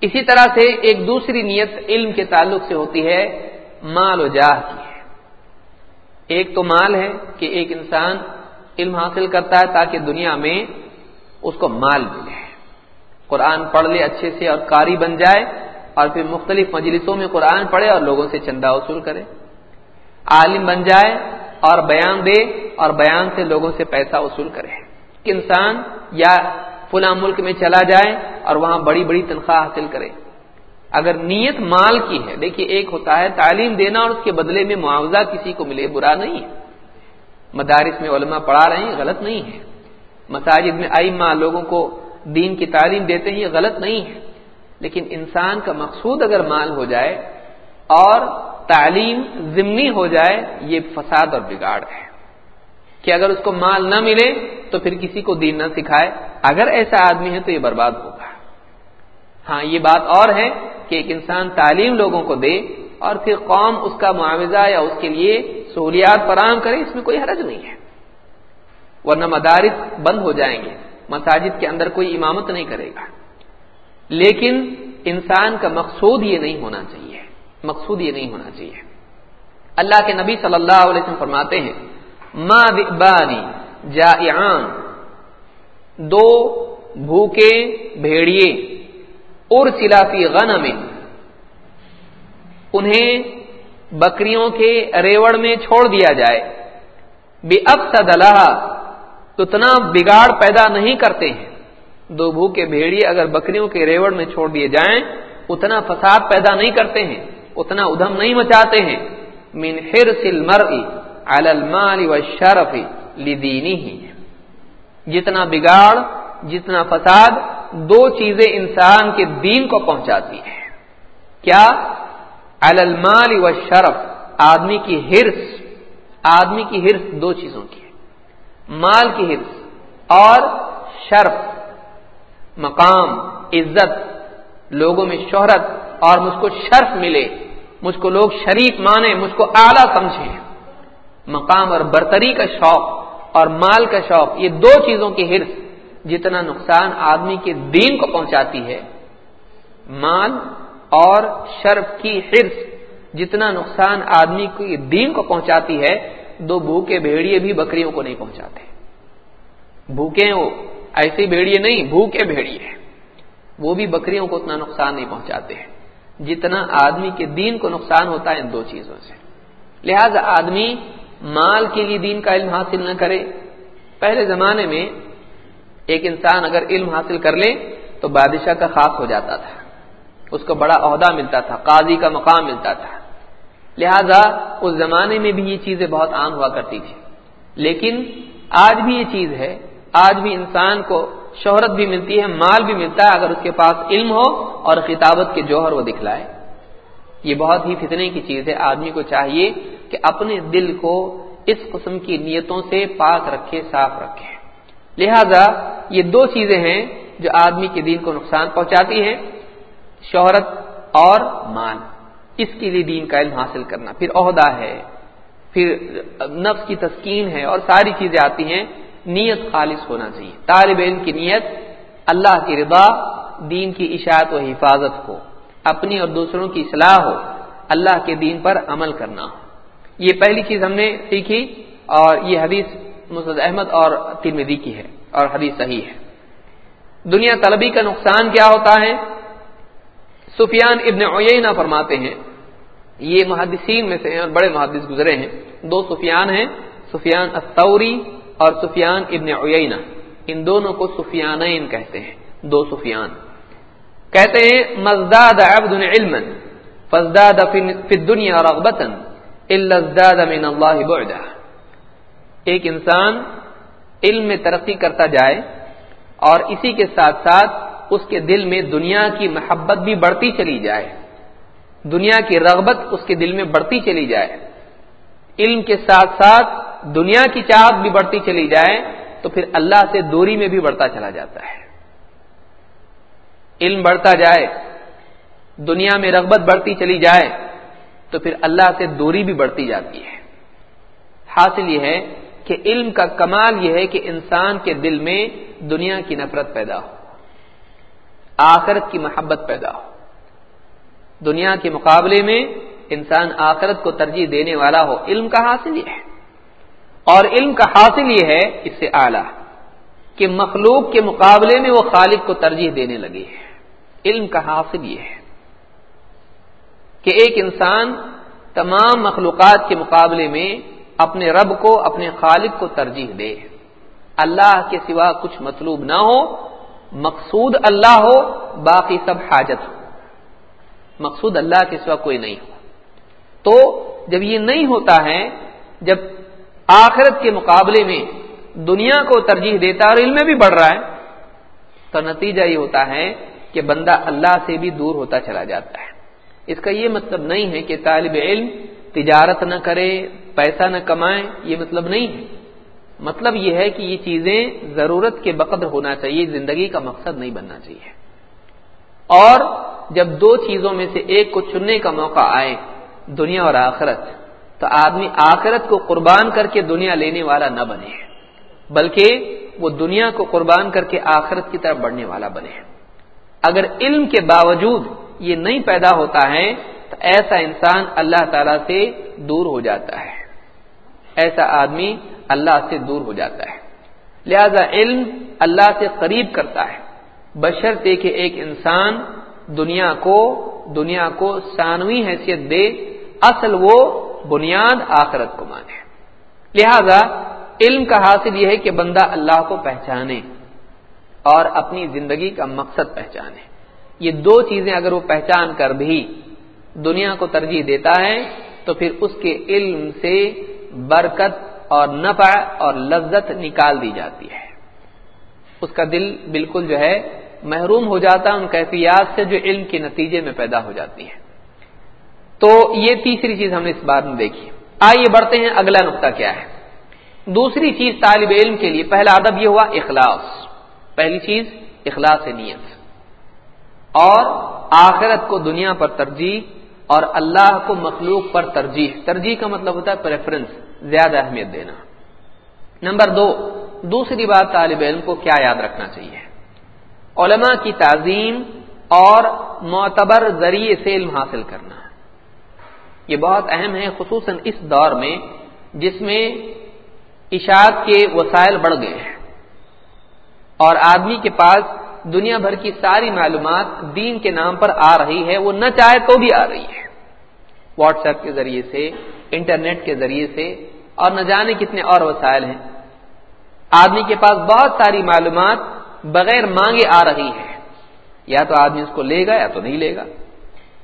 اسی طرح سے ایک دوسری نیت علم کے تعلق سے ہوتی ہے، مال و جاہ کی۔ ہے ایک تو مال ہے کہ ایک انسان علم حاصل کرتا ہے تاکہ دنیا میں اس کو مال ملے۔ قرآن پڑھ لے اچھے سے اور قاری بن جائے اور پھر مختلف مجلسوں میں قرآن پڑھے اور لوگوں سے چندہ وصول کرے۔ عالم بن جائے اور بیان دے اور بیان سے لوگوں سے پیسہ وصول کرے۔ کہ انسان یا فلاں ملک میں چلا جائے اور وہاں بڑی بڑی تنخواہ حاصل کرے۔ اگر نیت مال کی ہے، دیکھیے ایک ہوتا ہے تعلیم دینا اور اس کے بدلے میں معاوضہ کسی کو ملے، برا نہیں۔ ہے مدارس میں علماء پڑھا رہے ہیں، غلط نہیں ہے۔ مساجد میں آئی ماں لوگوں کو دین کی تعلیم دیتے ہیں، یہ غلط نہیں ہے۔ لیکن انسان کا مقصود اگر مال ہو جائے اور تعلیم ضمنی ہو جائے، یہ فساد اور بگاڑ ہے۔ کہ اگر اس کو مال نہ ملے تو پھر کسی کو دین نہ سکھائے۔ اگر ایسا آدمی ہے تو یہ برباد ہوگا۔ ہاں یہ بات اور ہے کہ ایک انسان تعلیم لوگوں کو دے اور پھر قوم اس کا معاوضہ یا اس کے لیے سہولیات فراہم کرے، اس میں کوئی حرج نہیں ہے۔ ورنہ مدارس بند ہو جائیں گے۔ مساجد کے اندر کوئی امامت نہیں کرے گا۔ لیکن انسان کا مقصود یہ نہیں ہونا چاہیے۔ مقصود یہ نہیں ہونا چاہیے۔ اللہ کے نبی صلی اللہ علیہ وسلم فرماتے ہیں ماں بانی جائعان دو بھوکے بھیڑیے اور سلافی غن میں انہیں بکریوں کے ریوڑ میں چھوڑ دیا جائے۔ بے اب سدلہ اتنا بگاڑ پیدا نہیں کرتے ہیں۔ دو بھوکے بھیڑیے اگر بکریوں کے ریوڑ میں چھوڑ دیے جائیں، اتنا فساد پیدا نہیں کرتے ہیں، اتنا ادھم نہیں مچاتے ہیں۔ من حرس المرء علی المال والشرف لدینی ہی جتنا بگاڑ، جتنا فساد، دو چیزیں انسان کے دین کو پہنچاتی ہے کیا؟ المال و شرف آدمی کی ہرس آدمی کی ہرس دو چیزوں کی ہے۔ مال کی ہرس اور شرف۔ مقام، عزت، لوگوں میں شہرت اور مجھ کو شرف ملے، مجھ کو لوگ شریف مانے، مجھ کو اعلیٰ سمجھیں مقام اور برتری کا شوق اور مال کا شوق، یہ دو چیزوں کی ہرس جتنا نقصان آدمی کے دین کو پہنچاتی ہے۔ مال اور شرف کی حرص جتنا نقصان آدمی کے دین کو پہنچاتی ہے، دو بھوکے بھیڑیے بھی بکریوں کو نہیں پہنچاتے۔ بھوکے وہ ایسے بھیڑیے نہیں، بھوکے بھیڑیے وہ بھی بکریوں کو اتنا نقصان نہیں پہنچاتے۔ ہیں جتنا آدمی کے دین کو نقصان ہوتا ہے ان دو چیزوں سے۔ لہذا آدمی مال کے لیے دین کا علم حاصل نہ کرے۔ پہلے زمانے میں ایک انسان اگر علم حاصل کر لے تو بادشاہ کا خاص ہو جاتا تھا۔ اس کو بڑا عہدہ ملتا تھا، قاضی کا مقام ملتا تھا۔ لہذا اس زمانے میں بھی یہ چیزیں بہت عام ہوا کرتی تھی لیکن آج بھی یہ چیز ہے آج بھی انسان کو شہرت بھی ملتی ہے، مال بھی ملتا ہے اگر اس کے پاس علم ہو اور خطابت کے جوہر وہ دکھلائے۔ یہ بہت ہی فتنے کی چیز ہے۔ آدمی کو چاہیے کہ اپنے دل کو اس قسم کی نیتوں سے پاک رکھے، صاف رکھے۔ لہذا یہ دو چیزیں ہیں جو آدمی کے دین کو نقصان پہنچاتی ہیں، شہرت اور مال۔ اس کے لیے دین کا علم حاصل کرنا۔ پھر عہدہ ہے، پھر نفس کی تسکین ہے اور ساری چیزیں آتی ہیں۔ نیت خالص ہونا چاہیے۔ طالب علم کی نیت اللہ کی رضا، دین کی اشاعت و حفاظت ہو۔ اپنی اور دوسروں کی اصلاح ہو۔ اللہ کے دین پر عمل کرنا ہو۔ یہ پہلی چیز ہم نے سیکھی اور یہ حدیث مسد احمد اور ترمیدی کی ہے اور حدیث صحیح ہے۔ دنیا طلبی کا نقصان کیا ہوتا ہے؟ سفیان ابن اوینا فرماتے ہیں، یہ محدثین میں سے ہیں اور بڑے محدث گزرے ہیں۔ دو سفیان ہیں، سفیان استوری اور سفیان ابن اوینا ان دونوں کو سفیانین کہتے ہیں، دو سفیان۔ کہتے ہیں، مزداد عبد علما فزداد فی الدنیا رغبتا الا ازداد من اللہ بعدا ایک انسان علم میں ترقی کرتا جائے اور اسی کے ساتھ ساتھ اس کے دل میں دنیا کی محبت بھی بڑھتی چلی جائے۔ دنیا کی رغبت اس کے دل میں بڑھتی چلی جائے۔ علم کے ساتھ ساتھ دنیا کی چاہت بھی بڑھتی چلی جائے تو پھر اللہ سے دوری میں بھی بڑھتا چلا جاتا ہے۔ علم بڑھتا جائے، دنیا میں رغبت بڑھتی چلی جائے تو پھر اللہ سے دوری بھی بڑھتی جاتی ہے۔ حاصل یہ ہے کہ علم کا کمال یہ ہے کہ انسان کے دل میں دنیا کی نفرت پیدا ہو، آخرت کی محبت پیدا ہو۔ دنیا کے مقابلے میں انسان آخرت کو ترجیح دینے والا ہو۔ علم کا حاصل یہ ہے۔ اور علم کا حاصل یہ ہے اس سے اعلی کہ مخلوق کے مقابلے میں وہ خالق کو ترجیح دینے لگے علم کا حاصل یہ ہے کہ ایک انسان تمام مخلوقات کے مقابلے میں اپنے رب کو، اپنے خالق کو ترجیح دے۔ اللہ کے سوا کچھ مطلوب نہ ہو، مقصود اللہ ہو، باقی سب حاجت ہو۔ مقصود اللہ کے سوا کوئی نہیں ہو۔ تو جب یہ نہیں ہوتا ہے، جب آخرت کے مقابلے میں دنیا کو ترجیح دیتا ہے اور علم میں بھی بڑھ رہا ہے، تو نتیجہ یہ ہوتا ہے کہ بندہ اللہ سے بھی دور ہوتا چلا جاتا ہے۔ اس کا یہ مطلب نہیں ہے کہ طالب علم تجارت نہ کرے، پیسہ نہ کمائے، یہ مطلب نہیں ہے۔ مطلب یہ ہے کہ یہ چیزیں ضرورت کے بقدر ہونا چاہیے، زندگی کا مقصد نہیں بننا چاہیے۔ اور جب دو چیزوں میں سے ایک کو چننے کا موقع آئے، دنیا اور آخرت تو آدمی آخرت کو قربان کر کے دنیا لینے والا نہ بنے، بلکہ وہ دنیا کو قربان کر کے آخرت کی طرف بڑھنے والا بنے۔ اگر علم کے باوجود یہ نہیں پیدا ہوتا ہے، تو ایسا انسان اللہ تعالی سے دور ہو جاتا ہے۔ ایسا آدمی اللہ سے دور ہو جاتا ہے۔ لہذا علم اللہ سے قریب کرتا ہے۔ بشر سے کہ ایک انسان دنیا کو دنیا کو ثانوی حیثیت دے، اصل وہ بنیاد آخرت کو مانے۔ لہذا علم کا حاصل یہ ہے کہ بندہ اللہ کو پہچانے اور اپنی زندگی کا مقصد پہچانے۔ یہ دو چیزیں اگر وہ پہچان کر بھی دنیا کو ترجیح دیتا ہے، تو پھر اس کے علم سے برکت اور نفع اور لذت نکال دی جاتی ہے۔ اس کا دل بالکل جو ہے محروم ہو جاتا ہے، ان کیفیات سے جو علم کے نتیجے میں پیدا ہو جاتی ہے۔ تو یہ تیسری چیز ہم نے اس بات میں دیکھی۔ آئیے بڑھتے ہیں، اگلا نقطہ کیا ہے؟ دوسری چیز طالب علم کے لیے، پہلا ادب یہ ہوا، اخلاص۔ پہلی چیز، اخلاص نیت۔ اور آخرت کو دنیا پر ترجیح اور اللہ کو مخلوق پر ترجیح۔ ترجیح کا مطلب ہوتا ہے پریفرنس زیادہ اہمیت دینا۔ نمبر دو، دوسری بات طالب علم کو کیا یاد رکھنا چاہیے؟ علماء کی تعظیم اور معتبر ذریعے سے علم حاصل کرنا۔ یہ بہت اہم ہے، خصوصاً اس دور میں جس میں اشاعت کے وسائل بڑھ گئے ہیں۔ اور آدمی کے پاس دنیا بھر کی ساری معلومات دین کے نام پر آ رہی ہے، وہ نہ چاہے تو بھی آ رہی ہے۔ واٹس ایپ کے ذریعے سے، انٹرنیٹ کے ذریعے سے، اور نہ جانے کتنے اور وسائل ہیں۔ آدمی کے پاس بہت ساری معلومات بغیر مانگے آ رہی ہے یا تو آدمی اس کو لے گا یا تو نہیں لے گا۔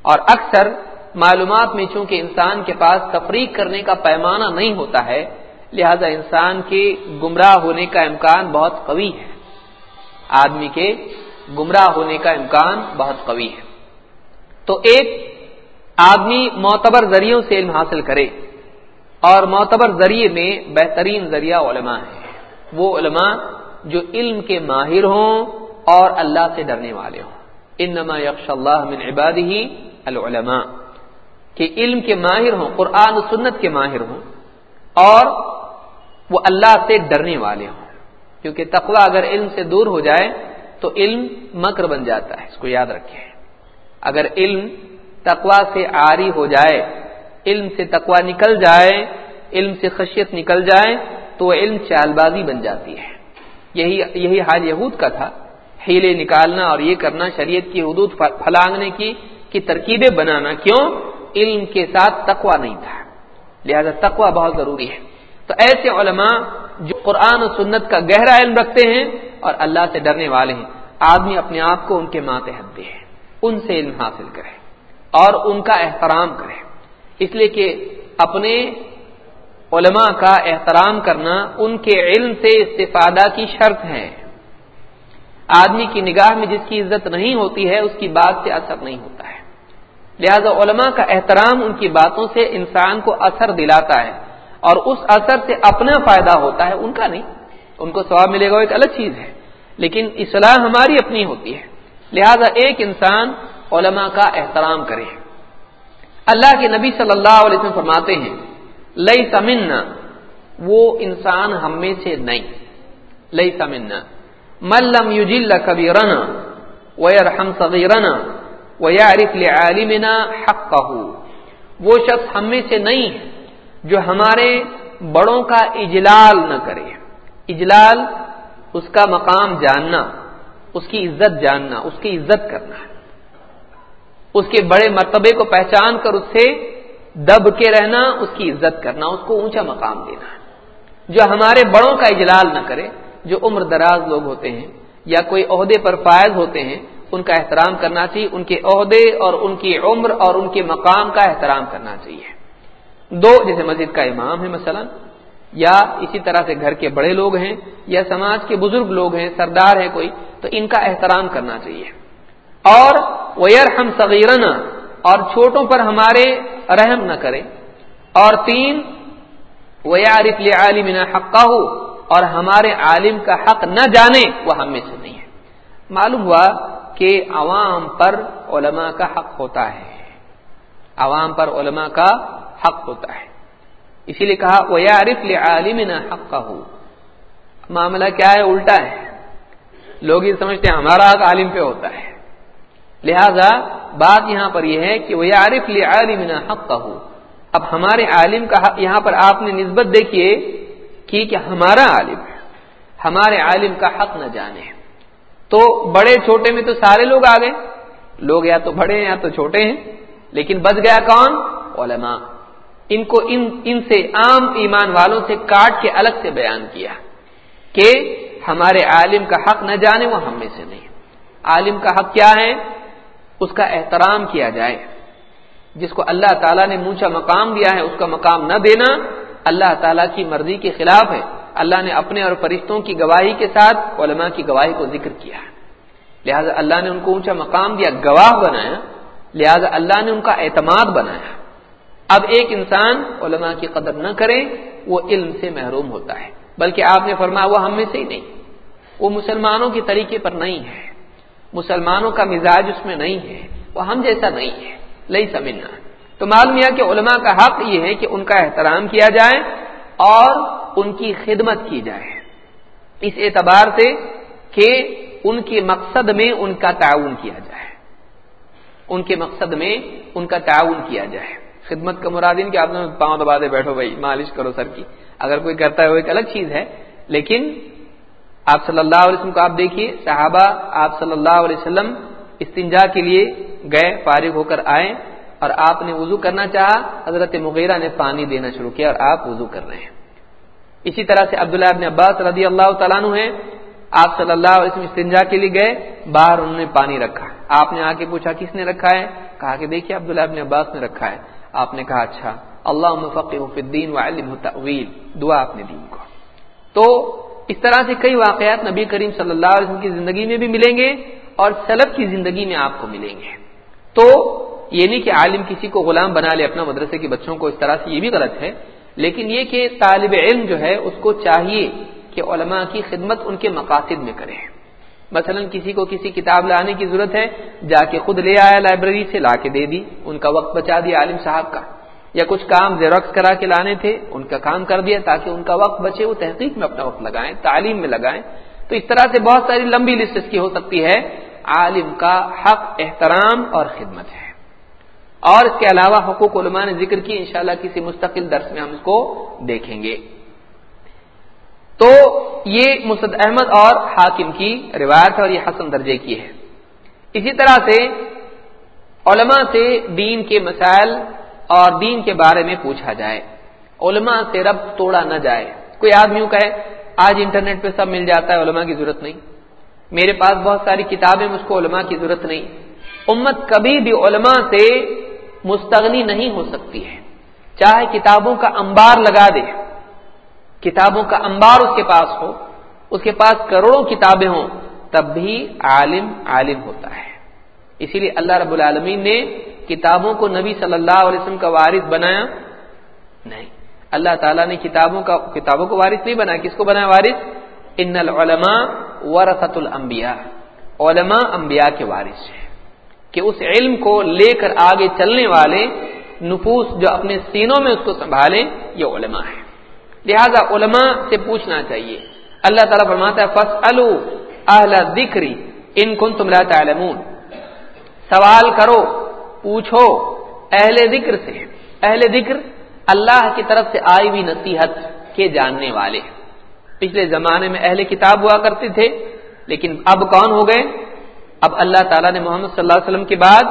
اور اکثر معلومات میں چونکہ انسان کے پاس تفریق کرنے کا پیمانہ نہیں ہوتا ہے، لہذا انسان کے گمراہ ہونے کا امکان بہت قوی ہے۔ آدمی کے گمراہ ہونے کا امکان بہت قوی ہے۔ تو ایک آدمی معتبر ذریعوں سے علم حاصل کرے اور معتبر ذریعے میں بہترین ذریعہ علماء ہے وہ علماء جو علم کے ماہر ہوں اور اللہ سے ڈرنے والے ہوں۔ انما یکش اللہ من عبادی العلماء۔ کہ علم کے ماہر ہوں، قرآن و سنت کے ماہر ہوں اور وہ اللہ سے ڈرنے والے ہوں۔ کیونکہ تقوی اگر علم سے دور ہو جائے تو علم مکر بن جاتا ہے، اس کو یاد رکھیں۔ اگر علم تقوا سے آری ہو جائے، علم سے تقوا نکل جائے، علم سے خشیت نکل جائے، تو وہ علم چال بازی بن جاتی ہے۔ یہی یہی حال یہود کا تھا۔ ہیلے نکالنا اور یہ کرنا، شریعت کی حدود پھلانگنے کی کی ترکیبیں بنانا۔ کیوں؟ علم کے ساتھ تقوا نہیں تھا۔ لہذا تقوا بہت ضروری ہے۔ تو ایسے علماء جو قرآن و سنت کا گہرا علم رکھتے ہیں اور اللہ سے ڈرنے والے ہیں، آدمی اپنے آپ کو ان کے ماتحت دے، ان سے علم حاصل کرے اور ان کا احترام کرے۔ اس لیے کہ اپنے علماء کا احترام کرنا ان کے علم سے استفادہ کی شرط ہے۔ آدمی کی نگاہ میں جس کی عزت نہیں ہوتی ہے، اس کی بات سے اثر نہیں ہوتا ہے۔ لہذا علماء کا احترام ان کی باتوں سے انسان کو اثر دلاتا ہے اور اس اثر سے اپنا فائدہ ہوتا ہے، ان کا نہیں۔ ان کو ثواب ملے گا، وہ ایک الگ چیز ہے۔ لیکن اصلاح ہماری اپنی ہوتی ہے۔ لہذا ایک انسان علماء کا احترام کرے۔ اللہ کے نبی صلی اللہ علیہ وسلم فرماتے ہیں لئی سمنا وہ انسان ہم میں سے نہیں۔ لئی سمنا ملم یوجل کبھی رنا ویر ہم صغیرنا ویارف لعالمنا حقہ وہ شخص ہم میں سے نہیں ہے جو ہمارے بڑوں کا اجلال نہ کرے۔ اجلال، اس کا مقام جاننا، اس کی عزت جاننا، اس کی عزت کرنا۔ اس کے بڑے مرتبے کو پہچان کر اس سے دب کے رہنا، اس کی عزت کرنا، اس کو اونچا مقام دینا۔ جو ہمارے بڑوں کا اجلال نہ کرے، جو عمر دراز لوگ ہوتے ہیں یا کوئی عہدے پر فائز ہوتے ہیں ان کا احترام کرنا چاہیے، ان کے عہدے اور ان کی عمر اور ان کے مقام کا احترام کرنا چاہیے۔ دو، جیسے مسجد کا امام ہے مثلا، یا اسی طرح سے گھر کے بڑے لوگ ہیں، یا سماج کے بزرگ لوگ ہیں، سردار ہے کوئی، تو ان کا احترام کرنا چاہیے۔ اور ویر ہم صغیرنا اور چھوٹوں پر ہمارے رحم نہ کرے اور تین ویارف عالم حق ہو اور ہمارے عالم کا حق نہ جانے، وہ ہم میں سے نہیں۔ ہے معلوم ہوا کہ عوام پر علماء کا حق ہوتا ہے۔ عوام پر علماء کا حق ہوتا ہے۔ اسی لیے کہا وہ یارف عالم حق کا ہو معاملہ کیا ہے؟ الٹا ہے۔ لوگ یہ سمجھتے ہیں، ہمارا حق عالم پہ ہوتا ہے۔ لہذا بات یہاں پر یہ ہے کہ وہ عارف عالم حق کا ہو اب ہمارے عالم کا حق یہاں پر آپ نے نسبت دیکھیے کی کہ ہمارا عالم ہے۔ ہمارے عالم کا حق نہ جانے۔ تو بڑے چھوٹے میں تو سارے لوگ آ گئے۔ لوگ یا تو بڑے ہیں یا تو چھوٹے ہیں۔ لیکن بچ گیا کون؟ علماء۔ ان کو ان ان سے عام ایمان والوں سے کاٹ کے الگ سے بیان کیا کہ ہمارے عالم کا حق نہ جانے وہ ہم میں سے نہیں۔ عالم کا حق کیا ہے؟ اس کا احترام کیا جائے۔ جس کو اللہ تعالیٰ نے اونچا مقام دیا ہے، اس کا مقام نہ دینا اللہ تعالیٰ کی مرضی کے خلاف ہے۔ اللہ نے اپنے اور فرشتوں کی گواہی کے ساتھ علماء کی گواہی کو ذکر کیا۔ ہے لہذا اللہ نے ان کو اونچا مقام دیا، گواہ بنایا۔ لہذا اللہ نے ان کا اعتماد بنایا۔ اب ایک انسان علماء کی قدر نہ کرے، وہ علم سے محروم ہوتا ہے۔ بلکہ آپ نے فرمایا، وہ ہم میں سے ہی نہیں۔ وہ مسلمانوں کے طریقے پر نہیں ہے۔ مسلمانوں کا مزاج اس میں نہیں ہے۔ وہ ہم جیسا نہیں ہے۔ لئی سمجھنا تو معلوم یہ کہ علماء کا حق یہ ہے کہ ان کا احترام کیا جائے اور ان کی خدمت کی جائے۔ اس اعتبار سے کہ ان کے مقصد میں ان کا تعاون کیا جائے۔ ان کے مقصد میں ان کا تعاون کیا جائے۔ خدمت کا مرادین کہ آپ نے پاؤں دبا دے بیٹھو بھائی، مالش کرو سر کی۔ اگر کوئی کرتا ہے وہ ایک الگ چیز ہے، لیکن آپ صلی اللہ علیہ وسلم کو آپ دیکھیے، صحابہ آپ صلی اللہ علیہ وسلم استنجا کے لیے گئے، فارغ ہو کر آئے اور آپ نے وضو کرنا چاہا، حضرت مغیرہ نے پانی دینا شروع کیا اور آپ وضو کر رہے ہیں۔ اسی طرح سے عبداللہ ابن عباس رضی اللہ تعالیٰ ہیں۔ آپ صلی اللہ علیہ وسلم استنجا کے لیے گئے، باہر انہوں نے پانی رکھا۔ آپ نے آ کے پوچھا، کس نے رکھا ہے؟ کہا کہ دیکھیے، عبداللہ ابن عباس نے رکھا ہے۔ آپ نے کہا اچھا اللہ فی الدین تعویل دعا اپنے دین کو۔ تو اس طرح سے کئی واقعات نبی کریم صلی اللہ علیہ وسلم کی زندگی میں بھی ملیں گے اور سلب کی زندگی میں آپ کو ملیں گے۔ تو یہ نہیں کہ عالم کسی کو غلام بنا لے اپنا مدرسے کے بچوں کو، اس طرح سے یہ بھی غلط ہے۔ لیکن یہ کہ طالب علم جو ہے، اس کو چاہیے کہ علماء کی خدمت ان کے مقاصد میں کرے مثلا کسی کو کسی کتاب لانے کی ضرورت ہے، جا کے خود لے آیا لائبریری سے لا کے دے دی، ان کا وقت بچا دیا عالم صاحب کا۔ یا کچھ کام زیروکس کرا کے لانے تھے، ان کا کام کر دیا تاکہ ان کا وقت بچے، وہ تحقیق میں اپنا وقت لگائیں، تعلیم میں لگائیں۔ تو اس طرح سے بہت ساری لمبی لسٹ اس کی ہو سکتی ہے۔ عالم کا حق، احترام اور خدمت ہے۔ اور اس کے علاوہ حقوق علماء نے ذکر کی، انشاءاللہ کسی مستقل درس میں ہم اس کو دیکھیں گے۔ تو یہ مسد احمد اور حاکم کی روایت ہے اور یہ حسن درجے کی ہے۔ اسی طرح سے علماء سے دین کے مسائل اور دین کے بارے میں پوچھا جائے۔ علماء سے رب توڑا نہ جائے۔ کوئی آدمی کہے، آج انٹرنیٹ پہ سب مل جاتا ہے، علماء کی ضرورت نہیں۔ میرے پاس بہت ساری کتابیں، مجھ کو علماء کی ضرورت نہیں۔ امت کبھی بھی علماء سے مستغنی نہیں ہو سکتی ہے۔ چاہے کتابوں کا انبار لگا دے۔ کتابوں کا انبار اس کے پاس ہو، اس کے پاس کروڑوں کتابیں ہوں، تب بھی عالم عالم ہوتا ہے۔ اسی لیے اللہ رب العالمین نے کتابوں کو نبی صلی اللہ علیہ وسلم کا وارث بنایا نہیں۔ اللہ تعالیٰ نے کتابوں کا، کتابوں کو وارث نہیں بنایا۔ کس کو بنایا وارث؟ ان العلماء ورثت الانبیاء۔ علماء انبیاء کے وارث ہیں۔ کہ اس علم کو لے کر آگے چلنے والے نفوس جو اپنے سینوں میں اس کو سنبھالیں، یہ علماء ہے لہذا علماء سے پوچھنا چاہیے۔ اللہ تعالیٰ فرماتا ہے فص اہل ذکری ان کن تم لا تعلمون۔ سوال کرو، پوچھو اہل ذکر سے۔ اہل ذکر اللہ کی طرف سے آئی ہوئی نصیحت کے جاننے والے۔ پچھلے زمانے میں اہل کتاب ہوا کرتے تھے، لیکن اب کون ہو گئے؟ اب اللہ تعالیٰ نے محمد صلی اللہ علیہ وسلم کے بعد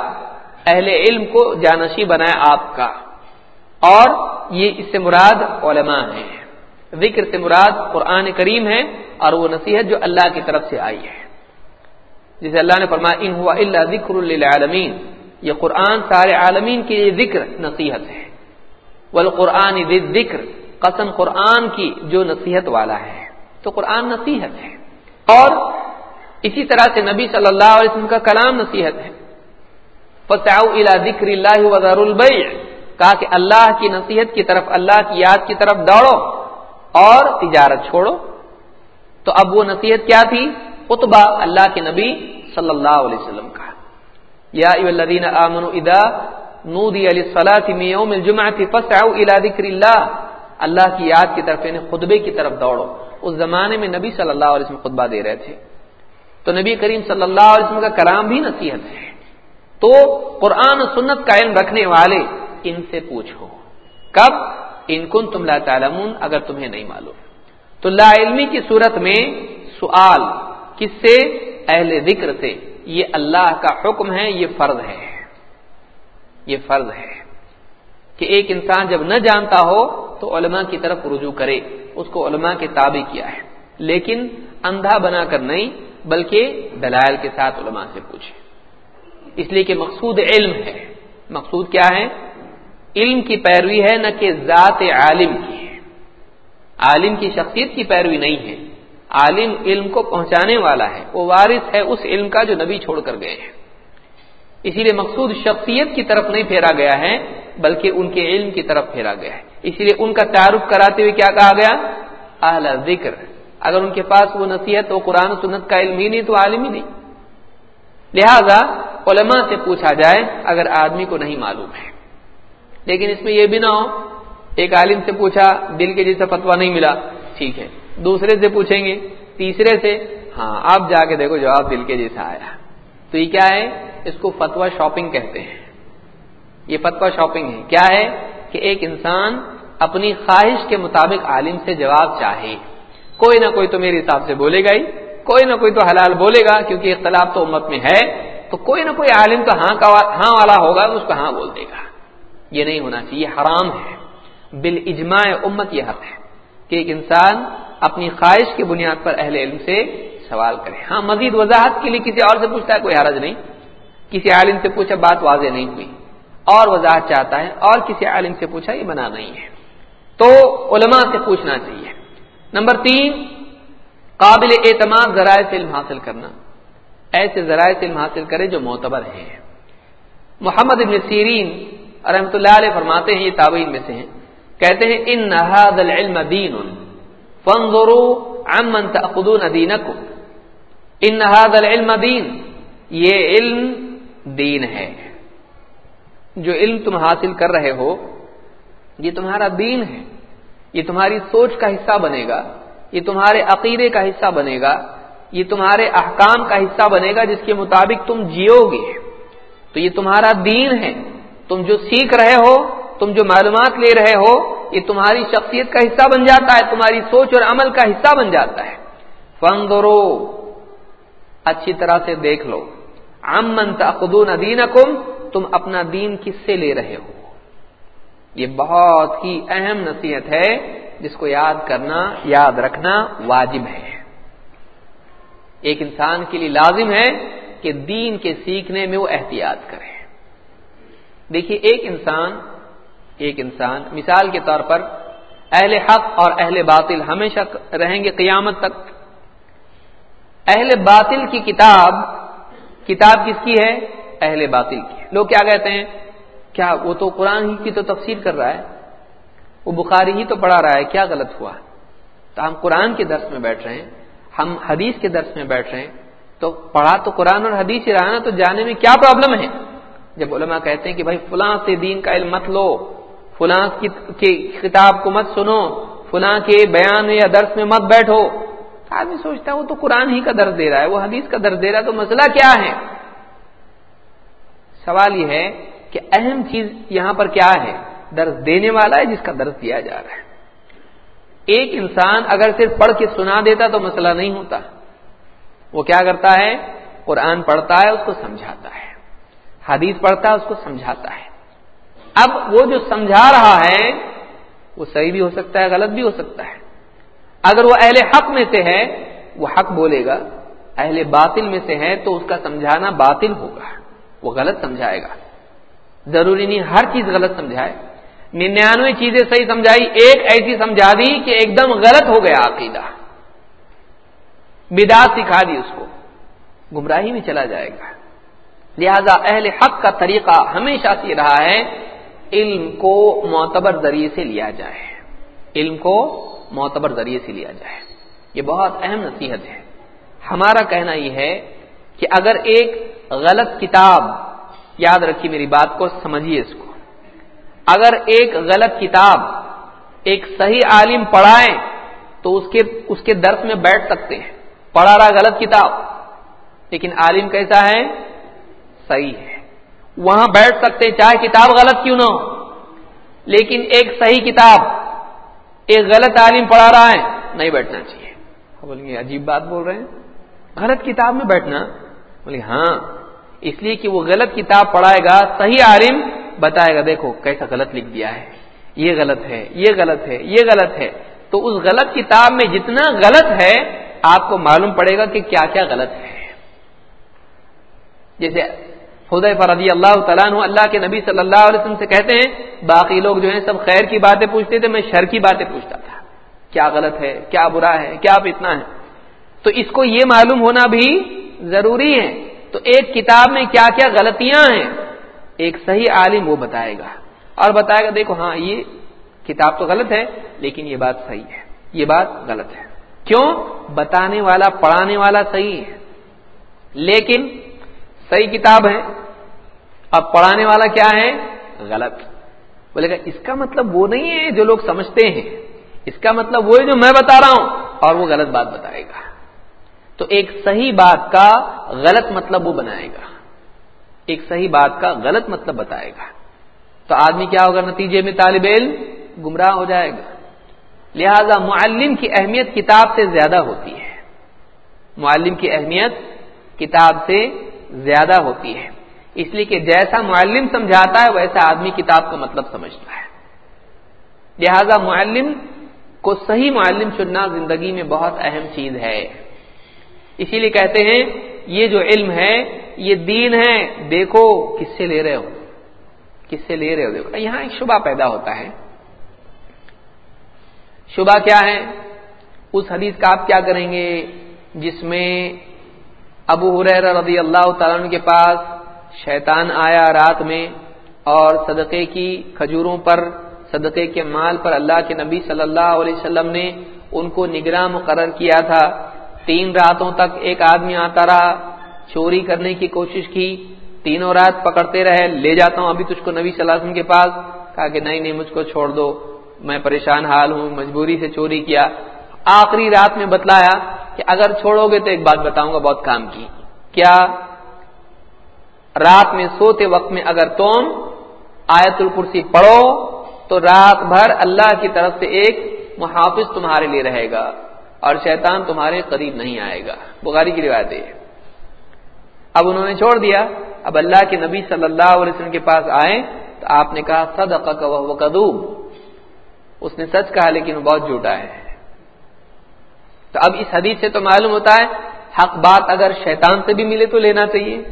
اہل علم کو جانشی بنایا آپ کا۔ اور یہ اس سے مراد علماء ہے ذکر سے مراد قرآن کریم ہے اور وہ نصیحت جو اللہ کی طرف سے آئی ہے۔ جسے اللہ نے فرمایا، ان ہوا اللہ ذکر للعالمین یہ قرآن سارے عالمین کے لیے ذکر نصیحت ہے۔ والقرآن ذکر قسم قرآن کی جو نصیحت والا ہے۔ تو قرآن نصیحت ہے۔ اور اسی طرح سے نبی صلی اللہ علیہ وسلم کا کلام نصیحت ہے۔ ذکر اللہ وزار البیع کہا کہ اللہ کی نصیحت کی طرف، اللہ کی یاد کی طرف دوڑو۔ اور تجارت چھوڑو۔ تو اب وہ نصیحت کیا تھی؟ اتبا اللہ کے نبی صلی اللہ علیہ وسلم کا۔ یا الذین آمنوا اذا نودی علی الصلاۃ من یوم الجمعہ فسعوا الی ذکر اللہ۔ اللہ کی یاد کی طرف یعنی خطبے کی طرف دوڑو۔ اس زمانے میں نبی صلی اللہ علیہ وسلم خطبہ دے رہے تھے۔ تو نبی کریم صلی اللہ علیہ وسلم کا کلام بھی نصیحت ہے۔ تو قرآن و سنت کا علم رکھنے والے ان سے پوچھو، کب؟ ان کن تم لا تعلمون اگر تمہیں نہیں معلوم۔ تو لا علمی کی صورت میں سوال کس سے؟ اہل ذکر سے۔ یہ اللہ کا حکم ہے، یہ فرض ہے۔ یہ فرض ہے کہ ایک انسان جب نہ جانتا ہو تو علماء کی طرف رجوع کرے۔ اس کو علماء کے تابع کیا ہے۔ لیکن اندھا بنا کر نہیں، بلکہ دلائل کے ساتھ علماء سے پوچھے۔ اس لیے کہ مقصود علم ہے۔ مقصود کیا ہے؟ علم کی پیروی ہے، نہ کہ ذات عالم کی ہے۔ عالم کی شخصیت کی پیروی نہیں ہے۔ عالم علم کو پہنچانے والا ہے۔ وہ وارث ہے اس علم کا جو نبی چھوڑ کر گئے ہیں۔ اسی لیے مقصود شخصیت کی طرف نہیں پھیرا گیا ہے، بلکہ ان کے علم کی طرف پھیرا گیا ہے۔ اسی لیے ان کا تعارف کراتے ہوئے کیا کہا گیا؟ اہل ذکر۔ اگر ان کے پاس وہ نصیحت وہ قرآن سنت کا علم ہی نہیں تو عالم ہی نہیں۔ لہذا علماء سے پوچھا جائے، اگر آدمی کو نہیں معلوم ہے۔ لیکن اس میں یہ بھی نہ ہو، ایک عالم سے پوچھا، دل کے جیسا فتوا نہیں ملا، ٹھیک ہے، دوسرے سے پوچھیں گے، تیسرے سے ہاں آپ جا کے دیکھو، جواب دل کے جیسا آیا۔ تو یہ کیا ہے؟ اس کو فتوا شاپنگ کہتے ہیں۔ یہ فتوا شاپنگ ہے۔ کیا ہے؟ کہ ایک انسان اپنی خواہش کے مطابق عالم سے جواب چاہے۔ کوئی نہ کوئی تو میرے حساب سے بولے گا ہی، کوئی نہ کوئی تو حلال بولے گا، کیونکہ اختلاف تو امت میں ہے۔ تو کوئی نہ کوئی عالم تو ہاں ہاں والا ہوگا، اس کو ہاں بول دے گا۔ یہ نہیں ہونا چاہیے، یہ حرام ہے۔ بال اجماع امت یہ حق ہے کہ ایک انسان اپنی خواہش کی بنیاد پر اہل علم سے سوال کرے۔ ہاں مزید وضاحت کے لیے کسی اور سے پوچھتا ہے، کوئی حرج نہیں۔ کسی عالم سے پوچھا، بات واضح نہیں ہوئی۔ اور وضاحت چاہتا ہے، اور کسی عالم سے پوچھا، یہ بنا نہیں ہے۔ تو علماء سے پوچھنا چاہیے۔ نمبر تین، قابل اعتماد ذرائع سے علم حاصل کرنا۔ ایسے ذرائع سے علم حاصل کرے جو معتبر ہیں۔ محمد ابن سیرین رحمۃ اللہ علیہ فرماتے ہیں، یہ تابعین میں سے ہیں، کہتے ہیں، ان نہاد العلم دین فنظروا عمن تأخذون دینکم۔ ان نہاد العلم دین، یہ علم دین ہے۔ جو علم تم حاصل کر رہے ہو، یہ تمہارا دین ہے۔ یہ تمہاری سوچ کا حصہ بنے گا۔ یہ تمہارے عقیدے کا حصہ بنے گا۔ یہ تمہارے احکام کا حصہ بنے گا جس کے مطابق تم جیو گے۔ تو یہ تمہارا دین ہے۔ تم جو سیکھ رہے ہو، تم جو معلومات لے رہے ہو، یہ تمہاری شخصیت کا حصہ بن جاتا ہے، تمہاری سوچ اور عمل کا حصہ بن جاتا ہے۔ فنگرو اچھی طرح سے دیکھ لو۔ امن تخدون دینکم، تم اپنا دین کس سے لے رہے ہو؟ یہ بہت ہی اہم نصیحت ہے، جس کو یاد کرنا، یاد رکھنا واجب ہے۔ ایک انسان کے لیے لازم ہے کہ دین کے سیکھنے میں وہ احتیاط کرے۔ دیکھیے، ایک انسان ایک انسان، مثال کے طور پر اہل حق اور اہل باطل ہمیشہ رہیں گے قیامت تک۔ اہل باطل کی کتاب کتاب کس کی ہے؟ اہل باطل کی۔ لوگ کیا کہتے ہیں؟ کیا وہ تو قرآن ہی کی تو تفسیر کر رہا ہے؟ وہ بخاری ہی تو پڑھا رہا ہے، کیا غلط ہوا؟ تو ہم قرآن کے درس میں بیٹھ رہے ہیں، ہم حدیث کے درس میں بیٹھ رہے ہیں، تو پڑھا تو قرآن اور حدیث ہی رہا نا، تو جانے میں کیا پرابلم ہے؟ جب علماء کہتے ہیں کہ بھائی فلاں سے دین کا علم مت لو، فلاں کی کتاب کو مت سنو، فلاں کے بیان یا درس میں مت بیٹھو۔ آدمی سوچتا ہے وہ تو قرآن ہی کا درد دے رہا ہے، وہ حدیث کا درد دے رہا ہے، تو مسئلہ کیا ہے؟ سوال یہ ہے کہ اہم چیز یہاں پر کیا ہے؟ درس دینے والا ہے جس کا درس دیا جا رہا ہے۔ ایک انسان اگر صرف پڑھ کے سنا دیتا تو مسئلہ نہیں ہوتا۔ وہ کیا کرتا ہے؟ قرآن پڑھتا ہے، اس کو سمجھاتا ہے۔ حدیث پڑھتا ہے، اس کو سمجھاتا ہے۔ اب وہ جو سمجھا رہا ہے، وہ صحیح بھی ہو سکتا ہے، غلط بھی ہو سکتا ہے۔ اگر وہ اہل حق میں سے ہے، وہ حق بولے گا۔ اہل باطل میں سے ہے، تو اس کا سمجھانا باطل ہوگا۔ وہ غلط سمجھائے گا۔ ضروری نہیں ہر چیز غلط سمجھائے۔ ننانوے چیزیں صحیح سمجھائی، ایک ایسی سمجھا دی کہ ایک دم غلط ہو گیا عقیدہ۔ بدا سکھا دی اس کو۔ گمراہی میں چلا جائے گا۔ لہذا اہل حق کا طریقہ ہمیشہ سے رہا ہے، علم کو معتبر ذریعے سے لیا جائے۔ علم کو معتبر ذریعے سے لیا جائے۔ یہ بہت اہم نصیحت ہے۔ ہمارا کہنا یہ ہے کہ اگر ایک غلط کتاب، یاد رکھیے میری بات کو، سمجھیے اس کو۔ اگر ایک غلط کتاب ایک صحیح عالم پڑھائے تو اس کے اس کے درس میں بیٹھ سکتے ہیں۔ پڑھا رہا غلط کتاب، لیکن عالم کیسا ہے؟ صحیح ہے۔ وہاں بیٹھ سکتے ہیں، چاہے کتاب غلط کیوں نہ ہو۔ لیکن ایک صحیح کتاب، ایک غلط عالم پڑھا رہا ہے، نہیں بیٹھنا چاہیے۔ بولیں گے، عجیب بات بول رہے ہیں۔ غلط کتاب میں بیٹھنا۔ بولے ہاں اس لیے کہ وہ غلط کتاب پڑھائے گا، صحیح عالم بتائے گا، دیکھو کیسا غلط لکھ دیا ہے۔ یہ غلط ہے، یہ غلط ہے، یہ غلط ہے۔ تو اس غلط کتاب میں جتنا غلط ہے، آپ کو معلوم پڑے گا کہ کیا کیا غلط ہے۔ جیسے خدے پر رضی اللہ تعالیٰ اللہ کے نبی صلی اللہ علیہ وسلم سے کہتے ہیں، باقی لوگ جو ہیں سب خیر کی باتیں پوچھتے تھے، میں شر کی باتیں پوچھتا تھا۔ کیا غلط ہے؟ کیا برا ہے؟ کیا اتنا ہے تو اس کو یہ معلوم ہونا بھی ضروری ہے۔ تو ایک کتاب میں کیا کیا غلطیاں ہیں؟ ایک صحیح عالم وہ بتائے گا۔ اور بتائے گا، دیکھو ہاں یہ کتاب تو غلط ہے، لیکن یہ بات صحیح ہے۔ یہ بات غلط ہے۔ کیوں؟ بتانے والا، پڑھانے والا صحیح ہے۔ لیکن صحیح کتاب ہے۔ اب پڑھانے والا کیا ہے؟ غلط۔ بولے گا، اس کا مطلب وہ نہیں ہے جو لوگ سمجھتے ہیں۔ اس کا مطلب وہ ہے جو میں بتا رہا ہوں، اور وہ غلط بات بتائے گا۔ تو ایک صحیح بات کا غلط مطلب وہ بنائے گا۔ ایک صحیح بات کا غلط مطلب بتائے گا۔ تو آدمی کیا ہوگا؟ نتیجے میں طالب علم گمراہ ہو جائے گا۔ لہذا معلم کی اہمیت کتاب سے زیادہ ہوتی ہے۔ معلم کی اہمیت کتاب سے زیادہ ہوتی ہے۔ اس لیے کہ جیسا معلم سمجھاتا ہے، ویسا آدمی کتاب کا مطلب سمجھتا ہے۔ لہذا معلم کو صحیح معلم چننا زندگی میں بہت اہم چیز ہے۔ اسی لیے کہتے ہیں، یہ جو علم ہے، یہ دین ہے۔ دیکھو کس سے لے رہے ہو۔ کس سے لے رہے ہو؟ دیکھو، یہاں ایک شبہ پیدا ہوتا ہے۔ شبہ کیا ہے؟ اس حدیث کا آپ کیا کریں گے؟ جس میں ابو حریر رضی اللہ تعالیٰ کے پاس شیطان آیا رات میں اور صدقے کی کھجوروں پر، صدقے کے مال پر اللہ کے نبی صلی اللہ علیہ وسلم نے ان کو نگراں مقرر کیا تھا۔ تین راتوں تک ایک آدمی آتا رہا، چوری کرنے کی کوشش کی، تینوں رات پکڑتے رہے، لے جاتا ہوں ابھی تجھ کو نبی صلی اللہ علیہ وسلم کے پاس۔ کہا کہ نہیں نہیں، مجھ کو چھوڑ دو، میں پریشان حال ہوں، مجبوری سے چوری کیا۔ آخری رات میں بتلایا کہ اگر چھوڑو گے تو ایک بات بتاؤں گا بہت کام کی۔ کیا رات میں سوتے وقت میں اگر تم آیت الکرسی پڑھو تو رات بھر اللہ کی طرف سے ایک محافظ تمہارے لیے رہے گا اور شیطان تمہارے قریب نہیں آئے گا۔ بخاری کی روایت ہے۔ اب انہوں نے چھوڑ دیا۔ اب اللہ کے نبی صلی اللہ علیہ وسلم کے پاس آئے تو آپ نے کہا سد قدوب اس نے سچ کہا لیکن وہ بہت جھوٹا ہے۔ تو اب اس حدیث سے تو معلوم ہوتا ہے حق بات اگر شیطان سے بھی ملے تو لینا چاہیے۔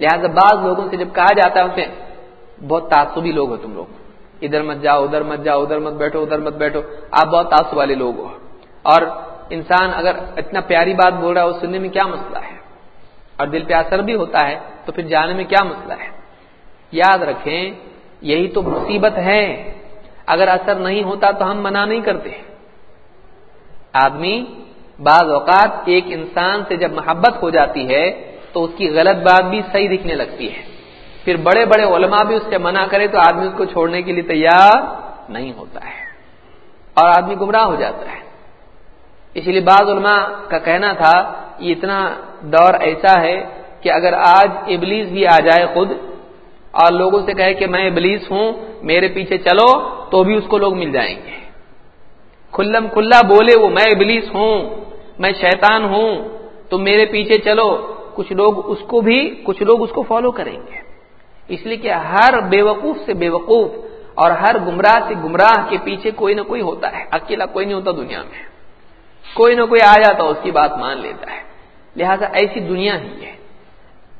لہذا بعض لوگوں سے جب کہا جاتا ہے اسے بہت تعصبی لوگ ہو تم لوگ۔ ادھر مت جاؤ، ادھر مت جاؤ، ادھر مت بیٹھو، ادھر مت بیٹھو۔ آپ بہت تعصب والے لوگ ہو۔ اور انسان اگر اتنا پیاری بات بول رہا ہے وہ سننے میں کیا مسئلہ ہے؟ اور دل پہ اثر بھی ہوتا ہے، تو پھر جانے میں کیا مسئلہ ہے؟ یاد رکھیں، یہی تو مصیبت ہے۔ اگر اثر نہیں ہوتا تو ہم منع نہیں کرتے۔ آدمی بعض اوقات ایک انسان سے جب محبت ہو جاتی ہے تو اس کی غلط بات بھی صحیح دکھنے لگتی ہے۔ پھر بڑے بڑے علماء بھی اس سے منع کرے تو آدمی اس کو چھوڑنے کے لیے تیار نہیں ہوتا ہے اور آدمی گمراہ ہو جاتا ہے۔ اسی لیے بعض علماء کا کہنا تھا، یہ اتنا دور ایسا ہے کہ اگر آج ابلیس بھی آ جائے خود اور لوگوں سے کہے کہ میں ابلیس ہوں، میرے پیچھے چلو، تو بھی اس کو لوگ مل جائیں گے۔ کھلم کھلا بولے وہ، میں ابلیس ہوں، میں شیطان ہوں، تم میرے پیچھے چلو۔ کچھ لوگ اس کو بھی، کچھ لوگ اس کو فالو کریں گے۔ اس لیے کہ ہر بے وقوف سے بے وقوف اور ہر گمراہ سے گمراہ کے پیچھے کوئی نہ کوئی ہوتا ہے۔ اکیلا کوئی نہیں ہوتا دنیا میں۔ کوئی نہ کوئی آ جاتا اس کی بات مان لیتا ہے۔ لہذا ایسی دنیا ہی ہے۔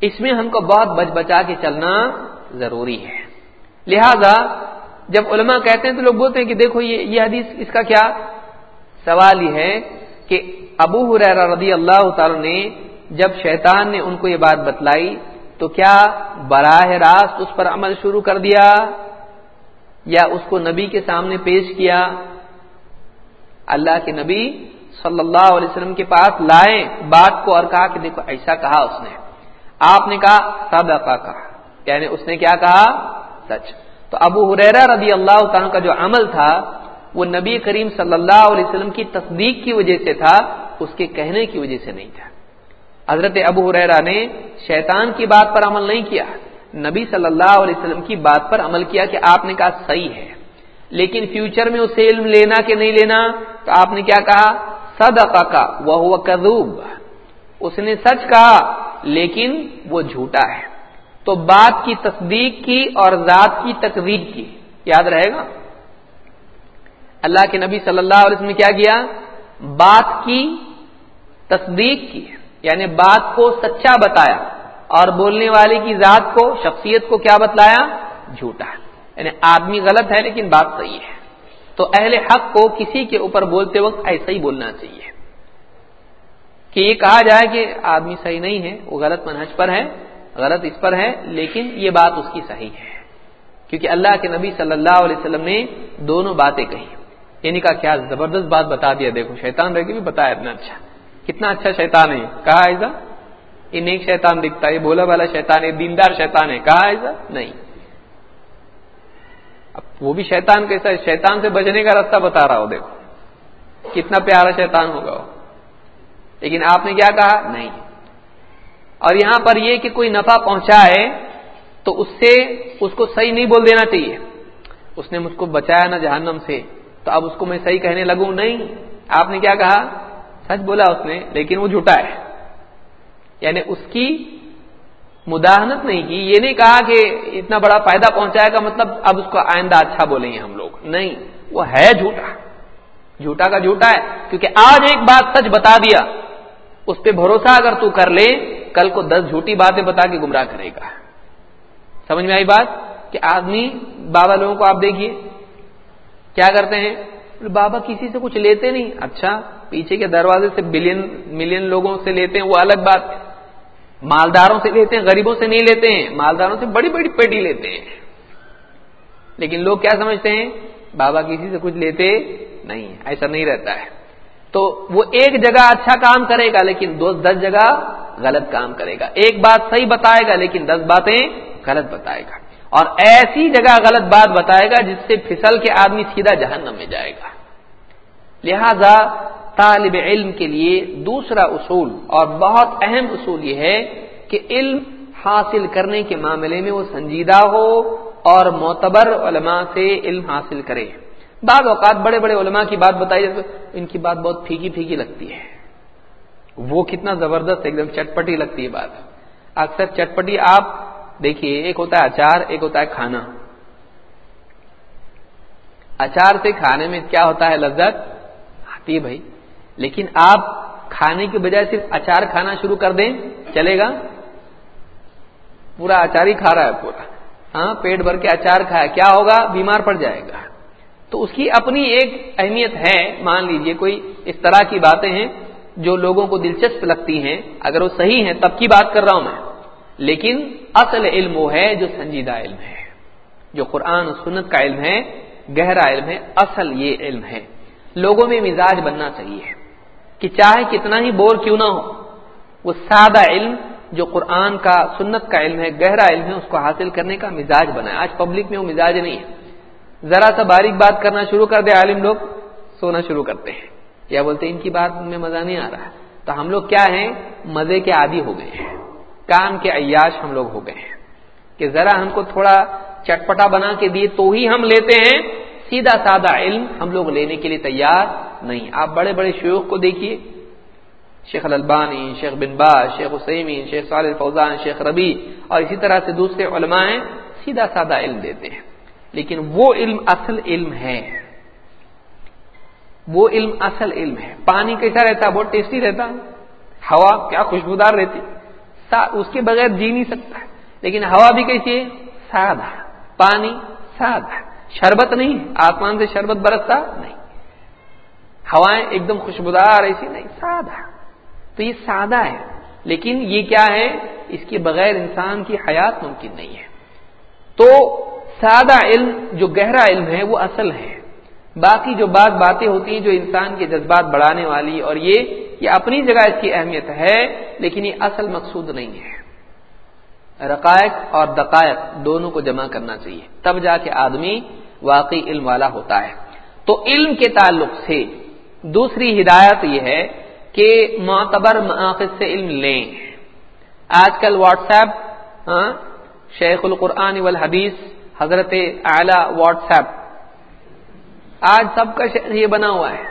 اس میں ہم کو بہت بچ بچا کے چلنا ضروری ہے۔ لہذا جب علماء کہتے ہیں تو لوگ بولتے ہیں کہ دیکھو یہ یہ حدیث اس کا کیا سوال یہ ہے کہ ابو حرا رضی اللہ تعالی نے جب شیطان نے ان کو یہ بات بتلائی تو کیا براہ راست اس پر عمل شروع کر دیا یا اس کو نبی کے سامنے پیش کیا؟ اللہ کے نبی صلی اللہ علیہ وسلم کے پاس لائے بات کو اور کہا کہ دیکھو ایسا کہا اس نے۔ آپ نے کہا سب کہا یعنی اس نے کیا کہا؟ سچ۔ تو ابو حریرا رضی اللہ تعالیٰ کا جو عمل تھا، وہ نبی کریم صلی اللہ علیہ وسلم کی تصدیق کی وجہ سے تھا، اس کے کہنے کی وجہ سے نہیں تھا۔ حضرت ابو حریرا نے شیطان کی بات پر عمل نہیں کیا۔ نبی صلی اللہ علیہ وسلم کی بات پر عمل کیا کہ آپ نے کہا صحیح ہے، لیکن فیوچر میں اسے علم لینا کہ نہیں لینا، تو آپ نے کیا کہا؟ سد کا وہ کذوب۔ اس نے سچ کہا، لیکن وہ جھوٹا ہے۔ تو بات کی تصدیق کی اور ذات کی تقریب کی۔ یاد رہے گا؟ اللہ کے نبی صلی اللہ علیہ وسلم نے کیا کیا؟ بات کی، تصدیق کی یعنی بات کو سچا بتایا اور بولنے والے کی ذات کو، شخصیت کو کیا بتلایا؟ جھوٹا۔ یعنی آدمی غلط ہے لیکن بات صحیح ہے۔ تو اہل حق کو کسی کے اوپر بولتے وقت ایسا ہی بولنا چاہیے۔ کہ یہ کہا جائے کہ آدمی صحیح نہیں ہے، وہ غلط منہج پر ہے۔ غلط اس پر ہے، لیکن یہ بات اس کی صحیح ہے۔ کیونکہ اللہ کے نبی صلی اللہ علیہ وسلم نے دونوں باتیں کہی۔ یعنی کا کیا زبردست بات بتا دیا۔ دیکھو، شیطان رہ کے بھی بتایا اتنا اچھا۔ کتنا اچھا شیطان ہے۔ کہا ایسا یہ نیک شیطان دکھتا ہے۔ بولا والا شیطان ہے۔ دیندار شیطان ہے۔ کہا ایسا نہیں۔ اب وہ بھی شیطان کیسا ہے شیطان سے بچنے کا راستہ بتا رہا ہو، دیکھو۔ کتنا پیارا شیطان ہوگا وہ۔ لیکن آپ نے کیا کہا؟ نہیں۔ اور یہاں پر یہ کہ کوئی نفع پہنچا ہے تو اس سے اس کو صحیح نہیں بول دینا چاہیے۔ اس نے مجھ کو بچایا نا جہنم سے۔ تو اب اس کو میں صحیح کہنے لگوں؟ نہیں۔ آپ نے کیا کہا؟ سچ بولا اس نے، لیکن وہ جھوٹا ہے۔ یعنی اس کی مداحنت نہیں کی۔ یہ نہیں کہا کہ اتنا بڑا فائدہ پہنچائے گا مطلب اب اس کو آئندہ اچھا بولیں گے ہم لوگ۔ نہیں، وہ ہے جھوٹا۔ جھوٹا کا جھوٹا ہے۔ کیونکہ آج ایک بات سچ بتا دیا۔ اس پہ بھروسہ اگر تو کر لے کل کو دس جھوٹی باتیں بتا کے گمراہ کرے گا۔ سمجھ میں آئی بات؟ کہ آدمی، بابا لوگوں کو آپ دیکھیے، کیا کرتے ہیں؟ بابا کسی سے کچھ لیتے نہیں۔ اچھا پیچھے کے دروازے سے بلین، ملین لوگوں سے لیتے ہیں، وہ الگ بات۔ ہے مالداروں سے لیتے ہیں، غریبوں سے نہیں لیتے ہیں۔ مالداروں سے بڑی بڑی پیٹی لیتے ہیں۔ لیکن لوگ کیا سمجھتے ہیں؟ بابا کسی سے کچھ لیتے نہیں ایسا نہیں رہتا ہے۔ تو وہ ایک جگہ اچھا کام کرے گا لیکن دو دس جگہ غلط کام کرے گا۔ ایک بات صحیح بتائے گا لیکن دس باتیں غلط بتائے گا۔ اور ایسی جگہ غلط بات بتائے گا جس سے پھسل کے آدمی سیدھا جہنم میں جائے گا۔ لہذا طالب علم کے لیے دوسرا اصول اور بہت اہم اصول یہ ہے کہ علم حاصل کرنے کے معاملے میں وہ سنجیدہ ہو اور معتبر علماء سے علم حاصل کرے۔ بعض اوقات بڑے بڑے علماء کی بات بتائی جاتی ان کی بات بہت پھیکی پھیکی لگتی ہے۔ وہ کتنا زبردست، ایک دم چٹپٹی لگتی ہے بات۔ اکثر چٹپٹی آپ دیکھیے، ایک ہوتا ہے اچار، ایک ہوتا ہے کھانا۔ اچار سے کھانے میں کیا ہوتا ہے لذت؟ آتی ہے بھائی۔ لیکن آپ کھانے کی بجائے صرف اچار کھانا شروع کر دیں، چلے گا۔ پورا اچار ہی کھا رہا ہے پورا۔ ہاں پیٹ بھر کے اچار کھایا، کیا ہوگا؟ بیمار پڑ جائے گا۔ تو اس کی اپنی ایک اہمیت ہے۔ مان لیجیے کوئی اس طرح کی باتیں ہیں جو لوگوں کو دلچسپ لگتی ہیں۔ اگر وہ صحیح ہیں تب کی بات کر رہا ہوں میں۔ لیکن اصل علم وہ ہے جو سنجیدہ علم ہے۔ جو قرآن و سنت کا علم ہے، گہرا علم ہے، اصل یہ علم ہے۔ لوگوں میں مزاج بننا چاہیے کہ چاہے کتنا ہی بور کیوں نہ ہو، وہ سادہ علم جو قرآن کا، سنت کا علم ہے، گہرا علم ہے، اس کو حاصل کرنے کا مزاج بنائے۔ آج پبلک میں وہ مزاج نہیں ہے۔ ذرا سا باریک بات کرنا شروع کر دے، عالم لوگ سونا شروع کرتے ہیں۔ یا بولتے ہیں، ان کی بات میں مزہ نہیں آ رہا۔ تو ہم لوگ کیا ہیں؟ مزے کے عادی ہو گئے ہیں۔ کام کے عیاش ہم لوگ ہو گئے ہیں۔ کہ ذرا ہم کو تھوڑا چٹپٹا بنا کے دیے تو ہی ہم لیتے ہیں۔ سیدھا سادہ علم ہم لوگ لینے کے لیے تیار نہیں۔ آپ بڑے بڑے شیوخ کو دیکھیے۔ شیخ البانی شیخ بن باز، شیخ حسین شیخ صالح فوزان شیخ ربی اور اسی طرح سے دوسرے علماء ہیں، سیدھا سادہ علم دیتے ہیں۔ لیکن وہ علم اصل علم ہے۔ وہ علم اصل علم ہے۔ پانی کیسا رہتا؟ بہت ٹیسٹی رہتا۔ ہوا کیا خوشبودار رہتی۔ اس کے بغیر جی نہیں سکتا۔ لیکن ہوا بھی کیسی ہے؟ سادہ۔ پانی سادہ۔ شربت نہیں۔ آسمان سے شربت برستا نہیں۔ ہوائیں ایک دم خوشبودار ایسی نہیں، سادہ۔ تو یہ سادہ ہے۔ لیکن یہ کیا ہے؟ اس کے بغیر انسان کی حیات ممکن نہیں ہے۔ تو سادہ علم جو گہرا علم ہے وہ اصل ہے۔ باقی جو بات باتیں ہوتی ہیں جو انسان کے جذبات بڑھانے والی اور یہ یہ اپنی جگہ اس کی اہمیت ہے، لیکن یہ اصل مقصود نہیں ہے۔ رقائق اور دقائق دونوں کو جمع کرنا چاہیے۔ تب جا کے آدمی واقعی علم والا ہوتا ہے۔ تو علم کے تعلق سے دوسری ہدایت یہ ہے کہ معتبر ماخذ سے علم لیں۔ آج کل واٹس ایپ ہاں، شیخ القرآن والحدیث حضرت اعلی واٹس ایپ آج سب کا یہ بنا ہوا ہے۔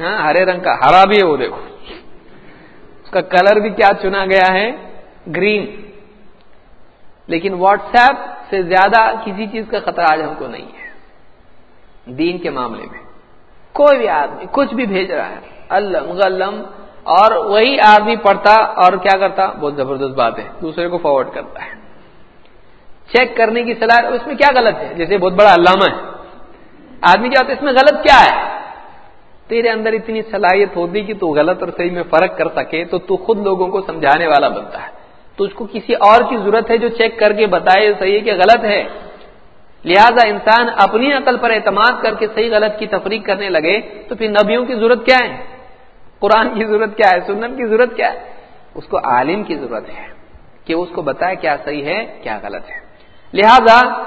ہاں ہرے رنگ کا، ہرا بھی ہے وہ دیکھو۔ اس کا کلر بھی کیا چنا گیا ہے؟ گرین۔ لیکن واٹس ایپ سے زیادہ کسی چیز کا خطرہ آج ہم کو نہیں ہے۔ دین کے معاملے میں۔ کوئی بھی آدمی، کچھ بھی بھیج رہا ہے۔ اللہ مغلم اور وہی آدمی پڑھتا اور کیا کرتا؟ بہت زبردست بات ہے۔ دوسرے کو فارورڈ کرتا ہے۔ چیک کرنے کی صلاح اس میں کیا غلط ہے؟ جیسے بہت بڑا علامہ ہے۔ آدمی کیا ہوتا ہے؟ اس میں غلط کیا ہے؟ تیرے اندر اتنی صلاحیت ہوتی کہ تو غلط اور صحیح میں فرق کر سکے تو تو خود لوگوں کو سمجھانے والا بنتا ہے۔ تو اس کو کسی اور کی ضرورت ہے جو چیک کر کے بتائے صحیح ہے کہ غلط ہے۔ لہذا انسان اپنی عقل پر اعتماد کر کے صحیح غلط کی تفریق کرنے لگے تو پھر نبیوں کی ضرورت کیا ہے؟ قرآن کی ضرورت کیا ہے؟ سنت کی ضرورت کیا ہے؟ اس کو عالم کی ضرورت ہے کہ اس کو بتائے کیا صحیح ہے، کیا غلط ہے۔ لہذا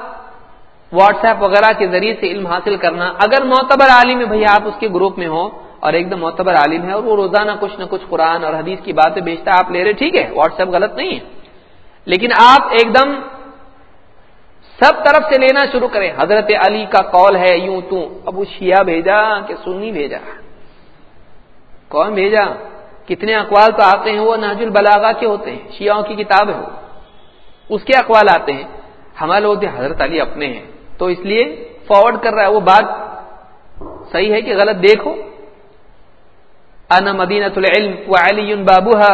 واٹس ایپ وغیرہ کے ذریعے سے علم حاصل کرنا، اگر معتبر عالم ہے بھائی آپ اس کے گروپ میں ہو اور ایک دم معتبر عالم ہے اور وہ روزانہ کچھ نہ کچھ قرآن اور حدیث کی باتیں بیچتا ہے، آپ لے رہے، ٹھیک ہے، واٹس ایپ غلط نہیں ہے۔ لیکن آپ ایک دم سب طرف سے لینا شروع کریں۔ حضرت علی کا کال ہے، یوں تو ابو شیعہ بھیجا کہ سنی بھیجا۔ کون بھیجا؟ کتنے اقوال تو آتے ہیں، وہ ناج البلاغا کے ہوتے ہیں، شیعوں کی کتاب ہے وہ۔ اس کے اقوال آتے ہیں۔ ہمارے لوگ حضرت علی اپنے ہیں، تو اس لیے فارورڈ کر رہا ہے وہ بات صحیح ہے کہ غلط دیکھو۔ انا مدینہ العلم و علی بابوہا،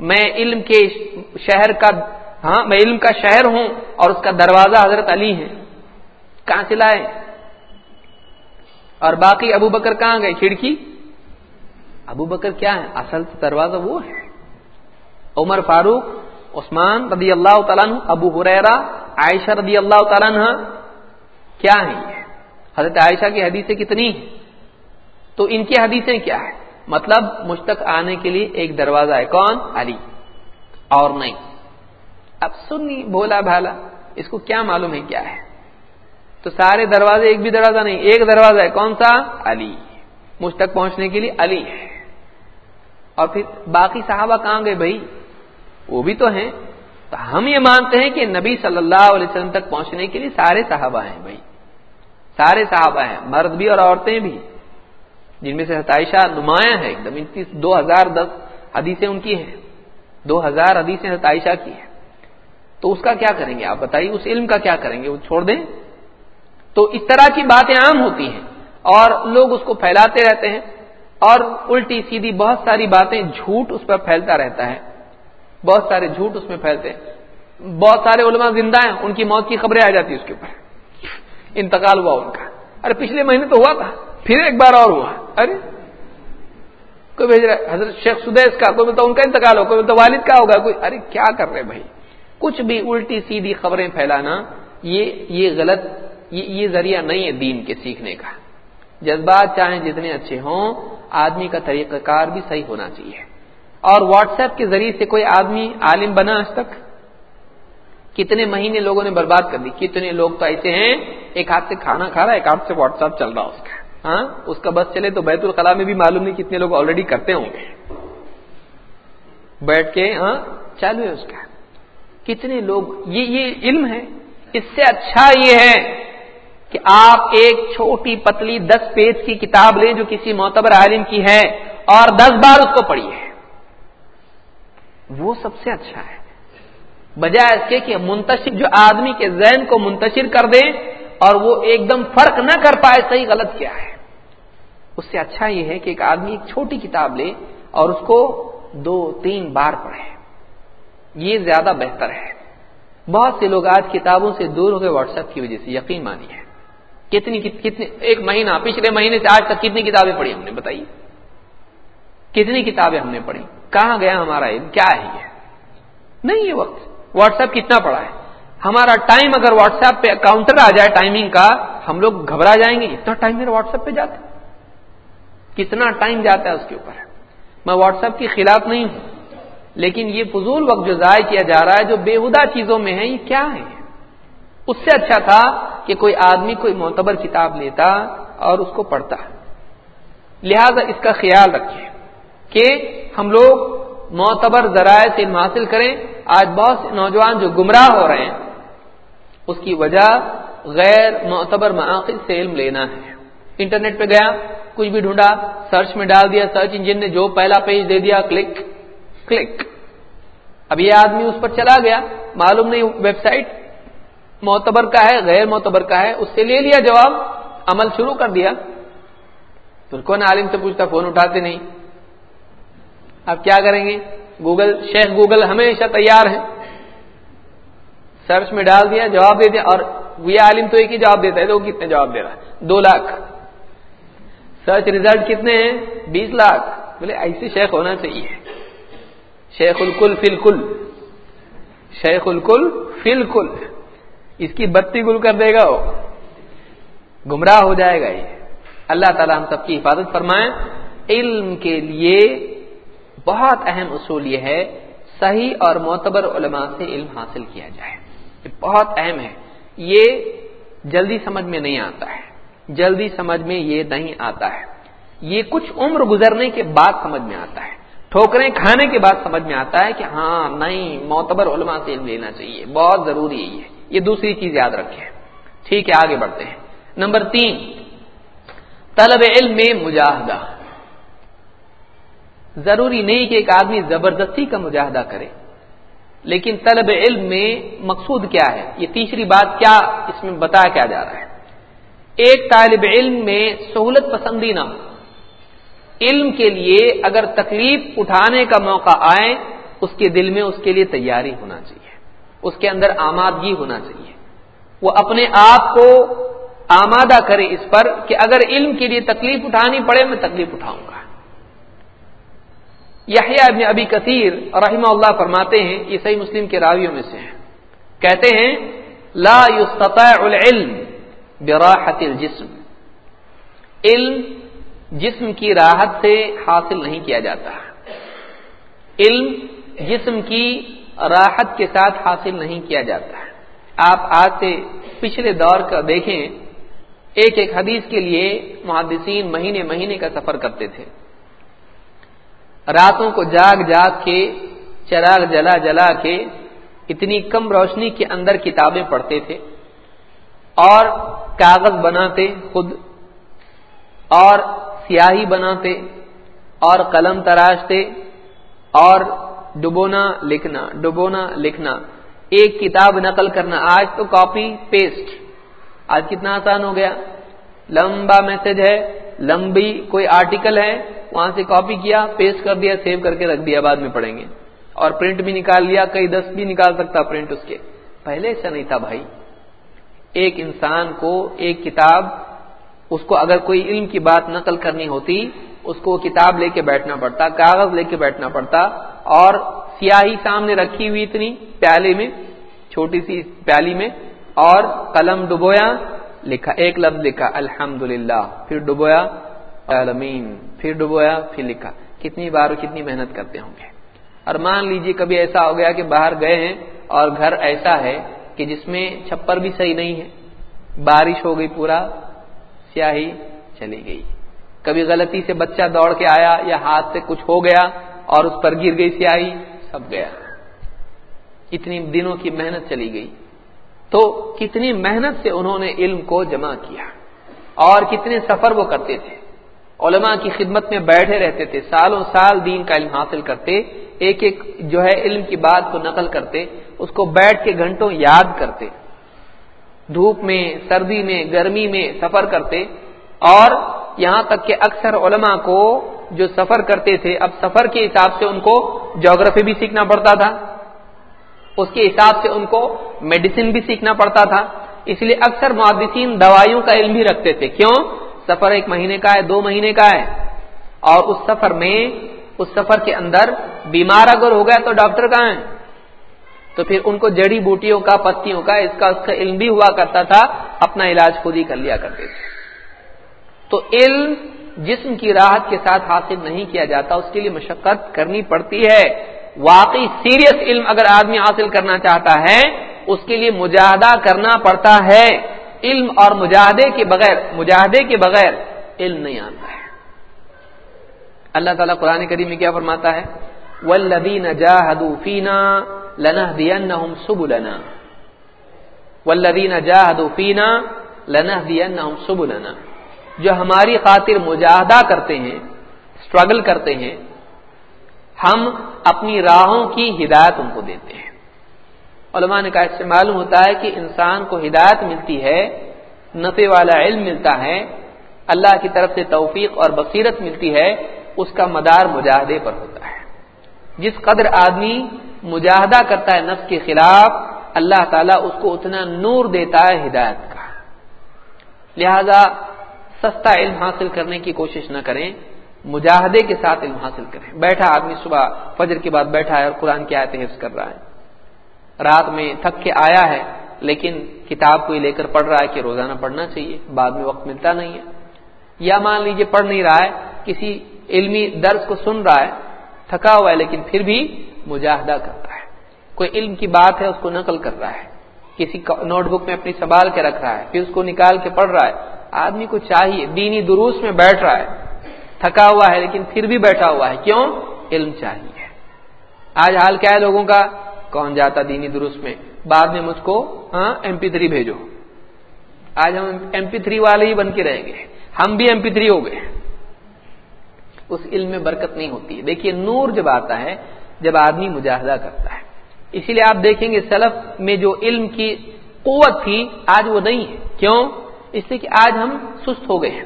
میں علم کے شہر کا ہاں میں علم کا شہر ہوں اور اس کا دروازہ حضرت علی ہے کہاں سے لائے؟ اور باقی ابو بکر کہاں گئے؟ کھڑکی؟ ابو بکر کیا ہے اصل دروازہ وہ ہے۔ عمر فاروق عثمان رضی اللہ تعالیٰ ابو حریرا عائشہ رضی اللہ تعالیٰ کیا ہے حضرت عائشہ کی حدیثیں کتنی ہیں؟ تو ان کی حدیثیں کیا ہے مطلب مجھ تک آنے کے لیے ایک دروازہ ہے، کون؟ علی۔ اور نہیں۔ اب سنی بولا بھالا، اس کو کیا معلوم ہے کیا ہے؟ تو سارے دروازے ایک بھی دروازہ نہیں، ایک دروازہ ہے، کون سا؟ علی۔ مجھ تک پہنچنے کے لیے علی ہے۔ اور پھر باقی صحابہ کہاں گئے بھائی؟ وہ بھی تو ہیں۔ تو ہم یہ مانتے ہیں کہ نبی صلی اللہ علیہ وسلم تک پہنچنے کے لیے سارے صحابہ ہیں بھائی۔ سارے صحابہ ہیں، مرد بھی اور عورتیں بھی۔ جن میں سے ستائشہ نمایاں ہے، ایک دم دو ہزار دس حدیثیں ان کی ہیں۔ دو ہزار حدیثیں ستائشہ کی ہیں۔ تو اس کا کیا کریں گے؟ آپ بتائیے، اس علم کا کیا کریں گے؟ وہ چھوڑ دیں۔ تو اس طرح کی باتیں عام ہوتی ہیں اور لوگ اس کو پھیلاتے رہتے ہیں اور الٹی سیدھی بہت ساری باتیں جھوٹ اس پر پھیلتا رہتا ہے۔ بہت سارے جھوٹ اس میں پھیلتے ہیں۔ بہت سارے علماء زندہ ہیں، ان کی موت کی خبریں آ جاتی اس کے اوپر۔ انتقال ہوا ان کا۔ ارے، پچھلے مہینے تو ہوا تھا، پھر ایک بار اور ہوا۔ ارے، کوئی بھیج رہا حضرت شیخ سدیش کا، کوئی بولتا ان کا انتقال ہو، کوئی بولتا والد کا ہوگا، کوئی۔ ارے، کیا کر رہے بھائی؟ کچھ بھی الٹی سیدھی خبریں پھیلانا، یہ یہ غلط، یہ یہ ذریعہ نہیں ہے دین کے سیکھنے کا۔ جذبات چاہیں جتنے اچھے ہوں، آدمی کا طریقہ کار بھی صحیح ہونا چاہیے۔ اور واٹس ایپ کے ذریعے سے کوئی آدمی عالم بنا آج تک؟ کتنے مہینے لوگوں نے برباد کر دی، کتنے لوگ تو ایسے ہیں، ایک ہاتھ سے کھانا کھا رہا ہے، ایک ہاتھ سے واٹس ایپ چل رہا اس کا۔ ہاں اس کا بس چلے تو بیت الخلاء میں بھی معلوم نہیں کتنے لوگ آلریڈی کرتے ہوں گے۔ بیٹھ کے ہاں چالو ہے اس کا۔ کتنے لوگ، یہ یہ علم ہے۔ اس سے اچھا یہ ہے کہ آپ ایک چھوٹی پتلی دس پیج کی کتاب لیں جو کسی معتبر عالم کی ہے اور دس بار اس کو پڑھیے۔ وہ سب سے اچھا ہے۔ بجائے اس کے کہ منتشر جو آدمی کے ذہن کو منتشر کر دے اور وہ ایک دم فرق نہ کر پائے صحیح غلط کیا ہے۔ اس سے اچھا یہ ہے کہ ایک آدمی ایک چھوٹی کتاب لے اور اس کو دو، تین بار پڑھے۔ یہ زیادہ بہتر ہے۔ بہت سے لوگ آج کتابوں سے دور ہو گئے واٹس ایپ کی وجہ سے یقین مانی ہے کتنی کتنی، ایک مہینہ، پچھلے مہینے سے آج تک کتنی کتابیں پڑھی ہم نے؟ بتائیے۔ کتنی کتابیں ہم نے پڑھی؟ کہاں گیا ہمارا علم؟ کیا ہے یہ؟ نہیں یہ وقت۔ واٹس ایپ کتنا پڑا ہے؟ ہمارا ٹائم اگر واٹس ایپ پہ کاؤنٹر آ جائے ٹائمنگ کا، ہم لوگ گھبرا جائیں گے۔ اتنا ٹائم میرا واٹس ایپ پہ جاتا کتنا ٹائم جاتا ہے اس کے اوپر؟ میں واٹس ایپ کے خلاف نہیں ہوں۔ لیکن یہ فضول وقت جو ضائع کیا جا رہا ہے، جو بےحدہ چیزوں میں ہے، یہ کیا ہے؟ اس سے اچھا تھا کہ کوئی آدمی کوئی معتبر کتاب لیتا اور اس کو پڑھتا۔ لہذا اس کا خیال رکھیں کہ ہم لوگ معتبر ذرائع سے علم حاصل کریں، آج بہت سے نوجوان جو گمراہ ہو رہے ہیں، اس کی وجہ غیر معتبر مواقع سے علم لینا ہے۔ انٹرنیٹ پہ گیا، کچھ بھی ڈھونڈا، سرچ میں ڈال دیا، سرچ انجن نے جو پہلا پیج دے دیا، کلک کلک۔ اب یہ آدمی اس پر چلا گیا، معلوم نہیں ویب سائٹ معتبر کا ہے، غیر معتبر کا ہے، اس سے لے لیا جواب، عمل شروع کر دیا۔ پھر کون عالم سے پوچھتا، فون اٹھاتے نہیں۔ اب کیا کریں گے؟ گوگل، شیخ گوگل ہمیشہ تیار ہے سرچ میں ڈال دیا، جواب دے دیا، اور یہ عالم تو ایک ہی جواب دیتا ہے، تو کتنے جواب دے رہا ہے؟ دو لاکھ۔ سرچ ریزلٹ کتنے ہیں؟ بیس لاکھ۔ بولے ایسے شیخ ہونا چاہیے۔ شیخ الکل فل کل شیخ الکل فل کل اس کی بتی گل کر دے گا وہ۔ گمراہ ہو جائے گا یہ۔ اللہ تعالیٰ ہم سب کی حفاظت فرمائیں علم کے لیے بہت اہم اصول یہ ہے، صحیح اور معتبر علماء سے علم حاصل کیا جائے۔ یہ بہت اہم ہے۔ یہ جلدی سمجھ میں نہیں آتا ہے۔ جلدی سمجھ میں یہ نہیں آتا ہے۔ یہ کچھ عمر گزرنے کے بعد سمجھ میں آتا ہے۔ ٹھوکریں کھانے کے بعد سمجھ میں آتا ہے کہ ہاں نہیں، معتبر علماء سے علم لینا چاہیے۔ بہت ضروری ہے یہ۔ دوسری چیز یاد رکھیں۔ ٹھیک ہے، آگے بڑھتے ہیں۔ نمبر تین، طلب علم میں مجاہدہ۔ ضروری نہیں کہ ایک آدمی زبردستی کا مجاہدہ کرے۔ لیکن طلب علم میں مقصود کیا ہے؟ یہ تیسری بات کیا اس میں بتایا کیا جا رہا ہے؟ ایک طالب علم میں سہولت پسندی نہ ہو۔ علم کے لیے اگر تکلیف اٹھانے کا موقع آئے، اس کے دل میں اس کے لیے تیاری ہونا چاہیے۔ اس کے اندر آمادگی ہونا چاہیے۔ وہ اپنے آپ کو آمادہ کرے اس پر کہ اگر علم کے لیے تکلیف اٹھانی پڑے، میں تکلیف اٹھاؤں گا۔ ابن ابی کثیر رحمہ اللہ فرماتے ہیں، یہ صحیح مسلم کے راویوں میں سے ہیں۔ کہتے ہیں، لا يستطيع العلم براحت الجسم۔ علم جسم کی راحت سے حاصل نہیں کیا جاتا۔ علم جسم کی راحت کے ساتھ حاصل نہیں کیا جاتا۔ آپ آج سے پچھلے دور کا دیکھیں، ایک ایک حدیث کے لیے محدثین مہینے مہینے کا سفر کرتے تھے۔ راتوں کو جاگ جاگ کے، چراغ جلا جلا کے اتنی کم روشنی کے اندر کتابیں پڑھتے تھے اور کاغذ بناتے خود اور سیاہی بناتے اور قلم تراشتے اور ڈبونا لکھنا ڈبونا لکھنا۔ ایک کتاب نقل کرنا، آج تو کاپی پیسٹ۔ آج کتنا آسان ہو گیا۔ لمبا میسج ہے، لمبی کوئی آرٹیکل ہے۔ وہاں سے کاپی کیا، پیسٹ کر دیا، سیو کر کے رکھ دیا، بعد میں پڑھیں گے۔ اور پرنٹ بھی نکال لیا، کئی دس بھی نکال سکتا پرنٹ اس کے۔ پہلے ایسا نہیں تھا بھائی۔ ایک انسان کو ایک کتاب، اس کو اگر کوئی علم کی بات نقل کرنی ہوتی، اس کو کتاب لے کے بیٹھنا پڑتا، کاغذ لے کے بیٹھنا پڑتا۔ اور سیاہی سامنے رکھی ہوئی اتنی پیالے میں، چھوٹی سی پیالی میں، اور قلم ڈبویا، لکھا، ایک لفظ لکھا الحمد پھر ڈبویا عالمین پھر ڈبویا، پھر لکھا۔ کتنی بار اور کتنی محنت کرتے ہوں گے۔ اور مان لیجیے کبھی ایسا ہو گیا کہ باہر گئے ہیں اور گھر ایسا ہے کہ جس میں چھپر بھی صحیح نہیں ہے۔ بارش ہو گئی پورا، سیاہی چلی گئی۔ کبھی غلطی سے بچہ دوڑ کے آیا یا ہاتھ سے کچھ ہو گیا اور اس پر گر گئی سیاہی، سب گیا۔ اتنی دنوں کی محنت چلی گئی۔ تو کتنی محنت سے انہوں نے علم کو جمع کیا اور کتنے سفر وہ کرتے تھے۔ علماء کی خدمت میں بیٹھے رہتے تھے، سالوں سال دین کا علم حاصل کرتے، ایک ایک جو ہے علم کی بات کو نقل کرتے، اس کو بیٹھ کے گھنٹوں یاد کرتے۔ دھوپ میں، سردی میں، گرمی میں سفر کرتے۔ اور یہاں تک کہ اکثر علماء کو جو سفر کرتے تھے، اب سفر کے حساب سے ان کو جغرافی بھی سیکھنا پڑتا تھا۔ اس کے حساب سے ان کو میڈیسن بھی سیکھنا پڑتا تھا۔ اس لیے اکثر محدثین دوائیوں کا علم بھی رکھتے تھے۔ کیوں؟ سفر ایک مہینے کا ہے، دو مہینے کا ہے۔ اور اس سفر میں، اس سفر کے اندر بیمار اگر ہو گیا تو ڈاکٹر کہاں ہے تو پھر ان کو جڑی بوٹیوں کا، پتیوں کا، اس کا اس کا علم بھی ہوا کرتا تھا، اپنا علاج خود ہی کر لیا کرتے تھے۔ تو علم جسم کی راحت کے ساتھ حاصل نہیں کیا جاتا، اس کے لیے مشقت کرنی پڑتی ہے۔ واقعی سیریس علم اگر آدمی حاصل کرنا چاہتا ہے، اس کے لیے مجاہدہ کرنا پڑتا ہے۔ علم اور مجاہدے کے بغیر، مجاہدے کے بغیر علم نہیں آتا ہے۔ اللہ تعالیٰ قرآن کریم میں کیا فرماتا ہے؟ ولدین جاہدو فینا لنا دین سب لنا ولدین جاہدو فینا لنا دین سب لنا جو ہماری خاطر مجاہدہ کرتے ہیں اسٹرگل کرتے ہیں، ہم اپنی راہوں کی ہدایت ان کو دیتے ہیں۔ علماء نے کہا اس سے معلوم ہوتا ہے کہ انسان کو ہدایت ملتی ہے نفے والا علم ملتا ہے، اللہ کی طرف سے توفیق اور بصیرت ملتی ہے، اس کا مدار مجاہدے پر ہوتا ہے۔ جس قدر آدمی مجاہدہ کرتا ہے نفس کے خلاف، اللہ تعالیٰ اس کو اتنا نور دیتا ہے ہدایت کا۔ لہذا سستا علم حاصل کرنے کی کوشش نہ کریں، مجاہدے کے ساتھ علم حاصل کریں۔ بیٹھا آدمی صبح فجر کے بعد بیٹھا ہے اور قرآن کی آیتیں حفظ کر رہا ہے۔ رات میں تھک کے آیا ہے، لیکن کتاب کو لے کر پڑھ رہا ہے کہ روزانہ پڑھنا چاہیے، بعد میں وقت ملتا نہیں ہے۔ یا مان لیجیے پڑھ نہیں رہا ہے، کسی علمی درس کو سن رہا ہے، تھکا ہوا ہے، لیکن پھر بھی مجاہدہ کرتا ہے۔ کوئی علم کی بات ہے، اس کو نقل کر رہا ہے۔ کسی نوٹ بک میں اپنی سنبھال کے رکھ رہا ہے، پھر اس کو نکال کے پڑھ رہا ہے۔ آدمی کو چاہیے، دینی دروس میں بیٹھ رہا ہے۔ تھکا ہوا ہے، لیکن پھر بھی بیٹھا ہوا ہے۔ کیوں؟ علم چاہیے۔ آج حال کیا ہے لوگوں کا؟ کون جاتا دینی درست میں؟ بعد میں مجھ کو ہاں ایم پی تھری بھیجو۔ آج ہم ایم پی تھری والے ہی بن کے رہیں گے۔ ہم بھی ایم پی تھری ہو گئے۔ اس علم میں برکت نہیں ہوتی ہے۔ دیکھیے، نور جب آتا ہے، جب آدمی مجاہدہ کرتا ہے۔ اسی لیے آپ دیکھیں گے، سلف میں جو علم کی قوت تھی، آج وہ نہیں ہے۔ کیوں؟ اس لیے کہ آج ہم سست ہو گئے ہیں۔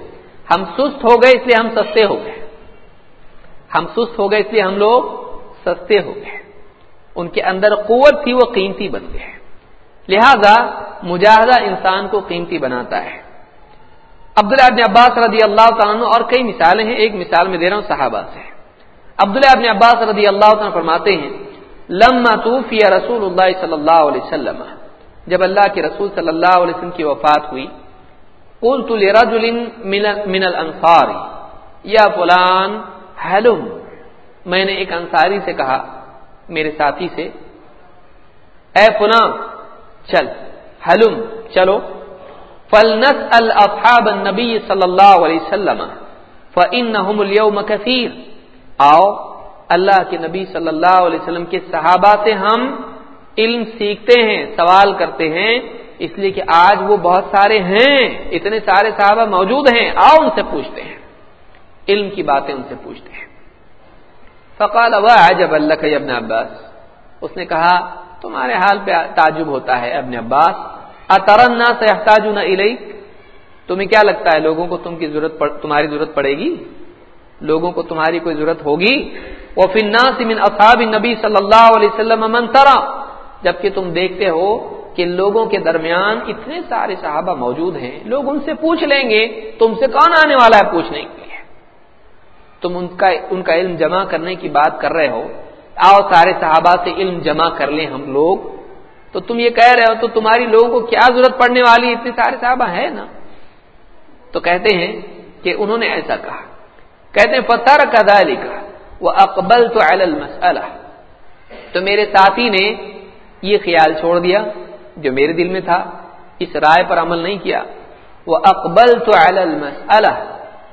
ہم سست ہو گئے، اس لیے ہم سستے ہو گئے۔ ہم سست ہو گئے، اس لیے ہم لوگ سستے ہو گئے۔ ان کے اندر قوت تھی، وہ قیمتی بن گئے۔ لہذا مجاہدہ انسان کو قیمتی بناتا ہے۔ عبداللہ ابن عباس رضی اللہ تعالیٰ اور کئی مثالیں ہیں، ایک مثال میں دے رہا ہوں، صحابہ سے۔ عبداللہ ابن عباس رضی اللہ تعالیٰ فرماتے ہیں، لما توفی رسول اللہ صلی اللہ علیہ وسلم، جب اللہ کے رسول صلی اللہ علیہ وسلم کی وفات ہوئی، قلت لرجل من الانصار، یا فلان، حلم میں نے ایک انصاری سے کہا میرے ساتھی سے، اے فلاں، چل، حلم، چلو۔ فلنس الاصحاب النبی صلی اللہ علیہ وسلم فانہم اليوم کثیر آؤ، اللہ کے نبی صلی اللہ علیہ وسلم کے صحابہ سے ہم علم سیکھتے ہیں، سوال کرتے ہیں۔ اس لیے کہ آج وہ بہت سارے ہیں، اتنے سارے صحابہ موجود ہیں۔ آؤ ان سے پوچھتے ہیں۔ علم کی باتیں ان سے پوچھتے ہیں۔ فقال جب اللہ کا ابن عباس؟ اس نے کہا، تمہارے حال پہ تعجب ہوتا ہے ابن عباس۔ اترنا سے احتاج نہ تمہیں کیا لگتا ہے، لوگوں کو تم کی ضرورت پڑ... تمہاری ضرورت پڑے گی؟ لوگوں کو تمہاری کوئی ضرورت ہوگی؟ وہ فننا سمن اصحاب نبی صلی اللہ علیہ وسلم امن ترا جبکہ تم دیکھتے ہو کہ لوگوں کے درمیان اتنے سارے صحابہ موجود ہیں، لوگ ان سے پوچھ لیں گے، تم سے کون آنے والا ہے؟ پوچھنے کے لیے تم ان کا ان کا علم جمع کرنے کی بات کر رہے ہو۔ آؤ سارے صحابہ سے علم جمع کر لیں ہم لوگ۔ تو تم یہ کہہ رہے ہو، تو تمہاری لوگوں کو کیا ضرورت پڑنے والی؟ اتنے سارے صحابہ ہے نا۔ تو کہتے ہیں کہ انہوں نے ایسا کہا۔ کہتے ہیں فتح کا لکھا وہ اکبل تو تو میرے ساتھی نے یہ خیال چھوڑ دیا جو میرے دل میں تھا۔ اس رائے پر عمل نہیں کیا۔ وہ اکبل تو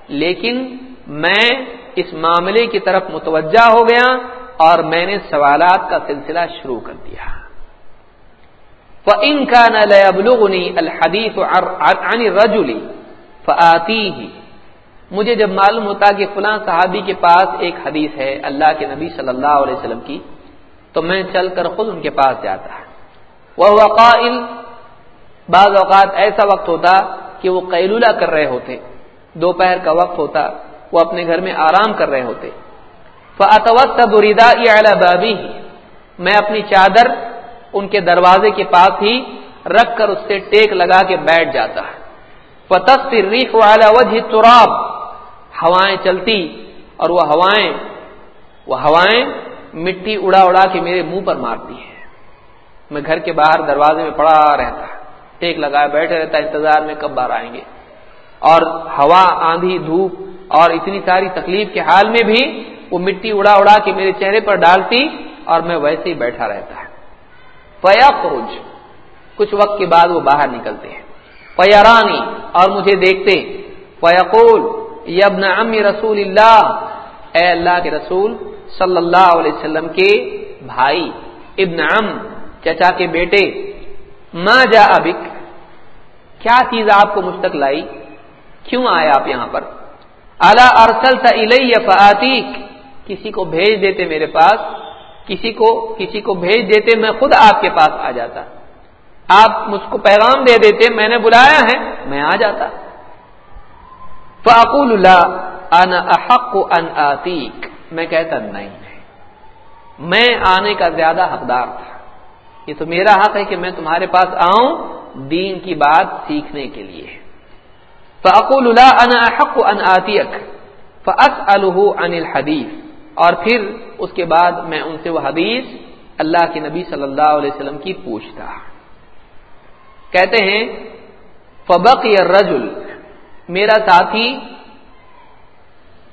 لیکن میں اس معاملے کی طرف متوجہ ہو گیا اور میں نے سوالات کا سلسلہ شروع کر دیا۔ ان کا نلغنی الحدیث رجولی فعتی ہی مجھے جب معلوم ہوتا کہ فلاں صحابی کے پاس ایک حدیث ہے اللہ کے نبی صلی اللہ علیہ وسلم کی، تو میں چل کر خود ان کے پاس جاتا۔ وہ وقائل بعض اوقات ایسا وقت ہوتا کہ وہ قیلولہ کر رہے ہوتے۔ دوپہر کا وقت ہوتا۔ وہ اپنے گھر میں آرام کر رہے ہوتے۔ فطوت بریدا بابی میں اپنی چادر ان کے دروازے کے پاس ہی رکھ کر اس سے ٹیک لگا کے بیٹھ جاتا۔ ہے ریخ والا وجہ تراب ہوائیں چلتی اور وہ ہوائیں وہ ہوائیں مٹی اڑا اڑا کے میرے منہ پر مارتی ہیں۔ میں گھر کے باہر دروازے میں پڑا رہتا۔ ٹیک لگائے بیٹھے رہتا، انتظار میں کب بار آئیں گے۔ اور ہوا آندھی دھوپ اور اتنی ساری تکلیف کے حال میں بھی وہ مٹی اڑا اڑا کے میرے چہرے پر ڈالتی اور میں ویسے ہی بیٹھا رہتا ہے۔ فیا فوج کچھ وقت کے بعد وہ باہر نکلتے ہیں۔ فیارانی۔ اور مجھے دیکھتے۔ فیقول۔ یبن ام رسول اللہ اے اللہ کے رسول صلی اللہ علیہ وسلم کے بھائی ابن ام چچا کے بیٹے ماں جا ابک کیا چیز آپ کو مجھ تک لائی؟ کیوں آئے آپ یہاں پر؟ اللہ ارسل فعتیق کسی کو بھیج دیتے میرے پاس، کسی کو کسی کو بھیج دیتے میں خود آپ کے پاس آ جاتا۔ آپ مجھ کو پیغام دے دیتے، میں نے بلایا ہے، میں آ جاتا۔ فاقول اللہ ان احق ان آتیک۔ میں کہتا، نہیں، میں آنے کا زیادہ حقدار تھا۔ یہ تو میرا حق ہے کہ میں تمہارے پاس آؤں دین کی بات سیکھنے کے لیے۔ فاقول اللہ ان احق ان آتیک فس عن الحدیث اور پھر اس کے بعد میں ان سے وہ حدیث اللہ کے نبی صلی اللہ علیہ وسلم کی پوچھتا۔ کہتے ہیں فبق یا رجل میرا ساتھی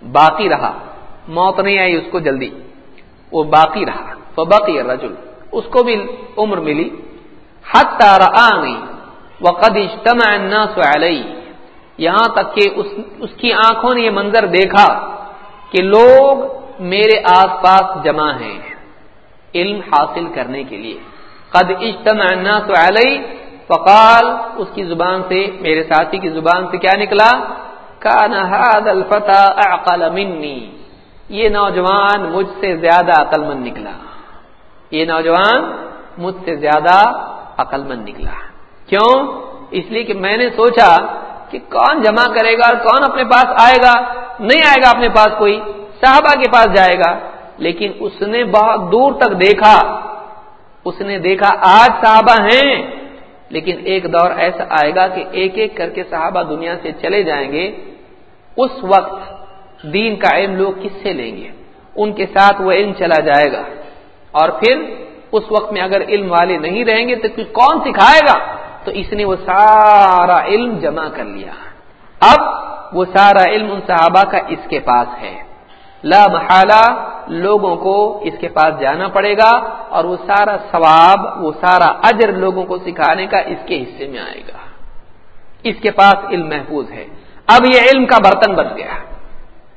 باقی رہا، موت نہیں آئی اس کو جلدی، وہ باقی رہا فبق یا رجل اس کو بھی عمر ملی حت تارا نہیں وہ قد الناس علیہ۔ یہاں تک کہ اس اس کی آنکھوں نے یہ منظر دیکھا کہ لوگ میرے آس پاس جمع ہیں علم حاصل کرنے کے لیے۔ قد اجتمع الناس علی فقال، اس کی زبان سے، میرے ساتھی کی زبان سے کیا نکلا؟ کان هذا الفتى اعقل مني یہ نوجوان مجھ سے زیادہ عقل مند نکلا۔ یہ نوجوان مجھ سے زیادہ عقل مند نکلا۔ کیوں؟ اس لیے کہ میں نے سوچا کہ کون جمع کرے گا اور کون اپنے پاس آئے گا؟ نہیں آئے گا اپنے پاس کوئی۔ صحابہ کے پاس جائے گا۔ لیکن اس نے بہت دور تک دیکھا۔ اس نے دیکھا، آج صحابہ ہیں۔ لیکن ایک دور ایسا آئے گا کہ ایک ایک کر کے صحابہ دنیا سے چلے جائیں گے۔ اس وقت دین کا علم لوگ کس سے لیں گے؟ ان کے ساتھ وہ علم چلا جائے گا۔ اور پھر اس وقت میں اگر علم والے نہیں رہیں گے تو کون سکھائے گا؟ تو اس نے وہ سارا علم جمع کر لیا۔ اب وہ سارا علم ان صحابہ کا اس کے پاس ہے۔ لا محالہ، لوگوں کو اس کے پاس جانا پڑے گا اور وہ سارا ثواب، وہ سارا اجر لوگوں کو سکھانے کا اس کے حصے میں آئے گا۔ اس کے پاس علم محفوظ ہے۔ اب یہ علم کا برتن بن گیا۔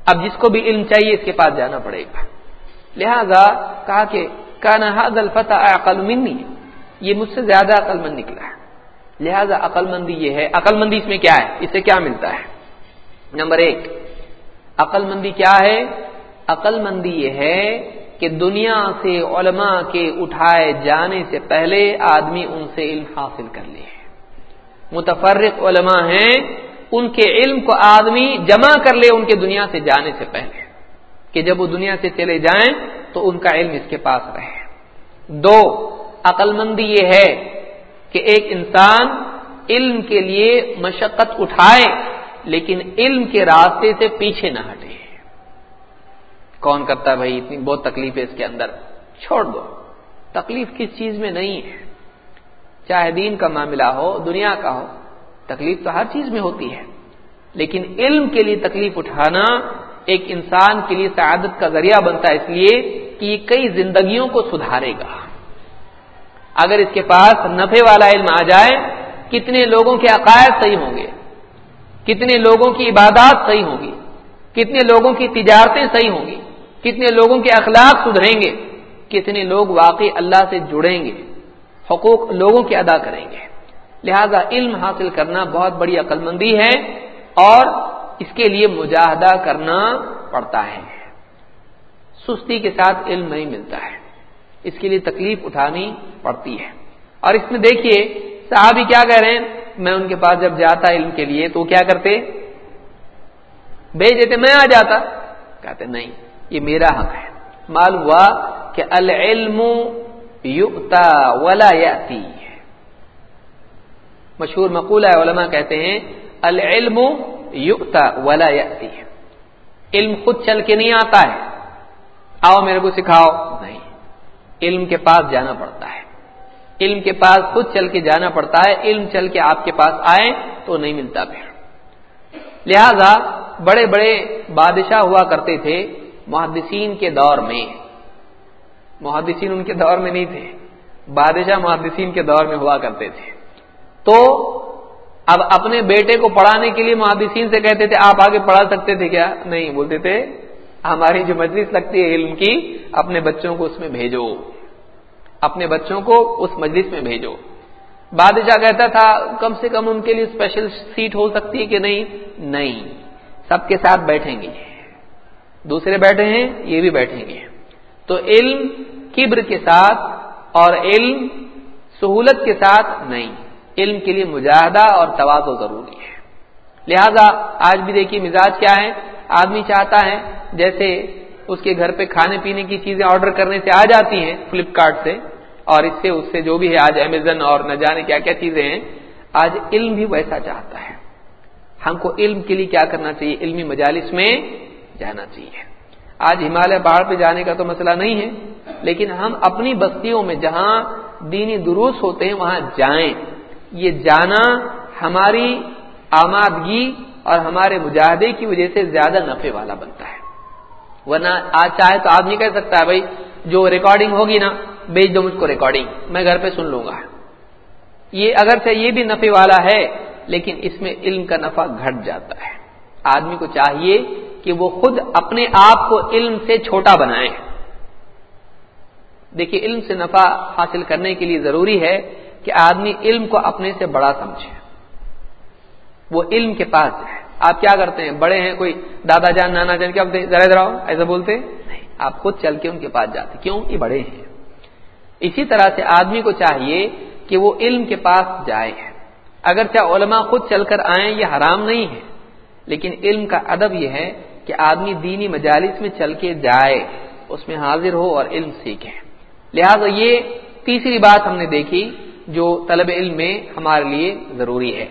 اب جس کو بھی علم چاہیے اس کے پاس جانا پڑے گا۔ لہذا کہا کہ کانا حد الفتح عقل منی۔ یہ مجھ سے زیادہ عقل مند نکلا ہے۔ لہذا عقل مندی یہ ہے۔ عقل مندی اس میں کیا ہے؟ اس سے کیا ملتا ہے؟ نمبر ایک عقل مندی کیا ہے؟ عقل مندی یہ ہے کہ دنیا سے علماء کے اٹھائے جانے سے پہلے آدمی ان سے علم حاصل کر لے۔ متفرق علماء ہیں، ان کے علم کو آدمی جمع کر لے ان کے دنیا سے جانے سے پہلے۔ کہ جب وہ دنیا سے چلے جائیں تو ان کا علم اس کے پاس رہے۔ دو عقل مندی یہ ہے کہ ایک انسان علم کے لیے مشقت اٹھائے لیکن علم کے راستے سے پیچھے نہ ہٹے۔ کون کرتا ہے بھائی اتنی بہت تکلیف ہے اس کے اندر؟ چھوڑ دو۔ تکلیف کس چیز میں نہیں ہے۔ چاہے دین کا معاملہ ہو، دنیا کا ہو، تکلیف تو ہر چیز میں ہوتی ہے۔ لیکن علم کے لیے تکلیف اٹھانا ایک انسان کے لیے سعادت کا ذریعہ بنتا ہے، اس لیے کہ یہ کئی زندگیوں کو سدھارے گا۔ اگر اس کے پاس نفے والا علم آ جائے، کتنے لوگوں کے عقائد صحیح ہوں گے؟ کتنے لوگوں کی عبادات صحیح ہوں گی؟ کتنے لوگوں کی تجارتیں صحیح ہوں گی؟ کتنے لوگوں کے اخلاق سدھریں گے؟ کتنے لوگ واقعی اللہ سے جڑیں گے؟ حقوق لوگوں کے ادا کریں گے۔ لہذا علم حاصل کرنا بہت بڑی عقل مندی ہے اور اس کے لیے مجاہدہ کرنا پڑتا ہے۔ سستی کے ساتھ علم نہیں ملتا ہے۔ اس کے لیے تکلیف اٹھانی پڑتی ہے۔ اور اس میں دیکھیے، صحابی کیا کہہ رہے ہیں؟ میں ان کے پاس جب جاتا علم کے لیے تو کیا کرتے؟ بھیج دیتے، میں آ جاتا۔ کہتے، نہیں، یہ میرا حق ہے۔ معلوم ہوا کہ العلم یؤتا ولا یاتی مشہور مقولہ علماء کہتے ہیں، العلم یؤتا ولا یاتی علم خود چل کے نہیں آتا ہے۔ آؤ میرے کو سکھاؤ۔ نہیں۔ علم کے پاس جانا پڑتا ہے۔ علم کے پاس خود چل کے جانا پڑتا ہے، علم چل کے آپ کے پاس آئے تو نہیں ملتا پھر۔ لہذا بڑے بڑے بادشاہ ہوا کرتے تھے محدثین کے دور میں۔ محدثین ان کے دور میں نہیں تھے، بادشاہ محدثین کے دور میں ہوا کرتے تھے۔ تو اب اپنے بیٹے کو پڑھانے کے لیے محدثین سے کہتے تھے، آپ آگے پڑھا سکتے تھے کیا؟ نہیں، بولتے تھے ہماری جو مجلس لگتی ہے علم کی، اپنے بچوں کو اس میں بھیجو۔ اپنے بچوں کو اس مجلس میں بھیجو۔ بادشاہ کہتا تھا، کم سے کم ان کے لیے اسپیشل سیٹ ہو سکتی ہے کہ نہیں؟ نہیں۔ سب کے ساتھ بیٹھیں گے۔ دوسرے بیٹھے ہیں، یہ بھی بیٹھیں گے۔ تو علم کبر کے ساتھ اور علم سہولت کے ساتھ نہیں۔ علم کے لیے مجاہدہ اور توازو ضروری ہے۔ لہذا آج بھی دیکھیے مزاج کیا ہے۔ آدمی چاہتا ہے جیسے اس کے گھر پہ کھانے پینے کی چیزیں آرڈر کرنے سے آ جاتی ہیں فلپکارٹ سے، اور اس سے اس سے جو بھی ہے، آج امیزن اور نہ جانے کیا کیا چیزیں ہیں۔ آج علم بھی ویسا چاہتا ہے۔ ہم کو علم کے لیے کیا کرنا چاہیے؟ علمی مجالس میں جانا چاہیے۔ آج ہمالیہ پہاڑ پہ جانے کا تو مسئلہ نہیں ہے، لیکن ہم اپنی بستیوں میں جہاں دینی دروس ہوتے ہیں، وہاں جائیں۔ یہ جانا ہماری آمادگی اور ہمارے مجاہدے کی وجہ سے زیادہ نفع والا بنتا ہے۔ ورنہ آج چاہے تو آپ نہیں کہہ سکتا ہے بھائی، جو ریکارڈنگ ہوگی نا بیچ دو مجھ کو ریکارڈنگ میں گھر پہ سن لوں گا۔ یہ اگر سے یہ بھی نفع والا ہے، لیکن اس میں علم کا نفع گھٹ جاتا ہے۔ آدمی کو چاہیے کہ وہ خود اپنے آپ کو علم سے چھوٹا بنائیں دیکھیے، علم سے نفع حاصل کرنے کے لیے ضروری ہے کہ آدمی علم کو اپنے سے بڑا سمجھے۔ وہ علم کے پاس ہے۔ آپ کیا کرتے ہیں؟ بڑے ہیں، کوئی دادا جان، نانا جان، کیا بولتے ذرا ذرا ایسا بولتے نہیں، آپ خود چل کے ان کے پاس جاتے کیوں؟ یہ بڑے ہیں۔ اسی طرح سے آدمی کو چاہیے کہ وہ علم کے پاس جائے۔ اگر علماء خود چل کر آئیں، یہ حرام نہیں ہے۔ لیکن علم کا ادب یہ ہے کہ آدمی دینی مجالس میں چل کے جائے، اس میں حاضر ہو اور علم سیکھے۔ لہذا یہ تیسری بات ہم نے دیکھی جو طلب علم میں ہمارے لیے ضروری ہے۔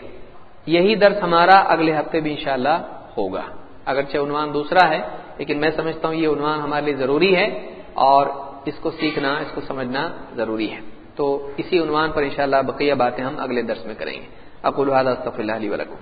یہی درس ہمارا اگلے ہفتے بھی انشاءاللہ ہوگا۔ اگرچہ عنوان دوسرا ہے، لیکن میں سمجھتا ہوں یہ عنوان ہمارے لیے ضروری ہے اور اس کو سیکھنا، اس کو سمجھنا ضروری ہے۔ تو اسی عنوان پر انشاءاللہ بقیہ باتیں ہم اگلے درس میں کریں گے۔ اکول اللہ علیہ ولکم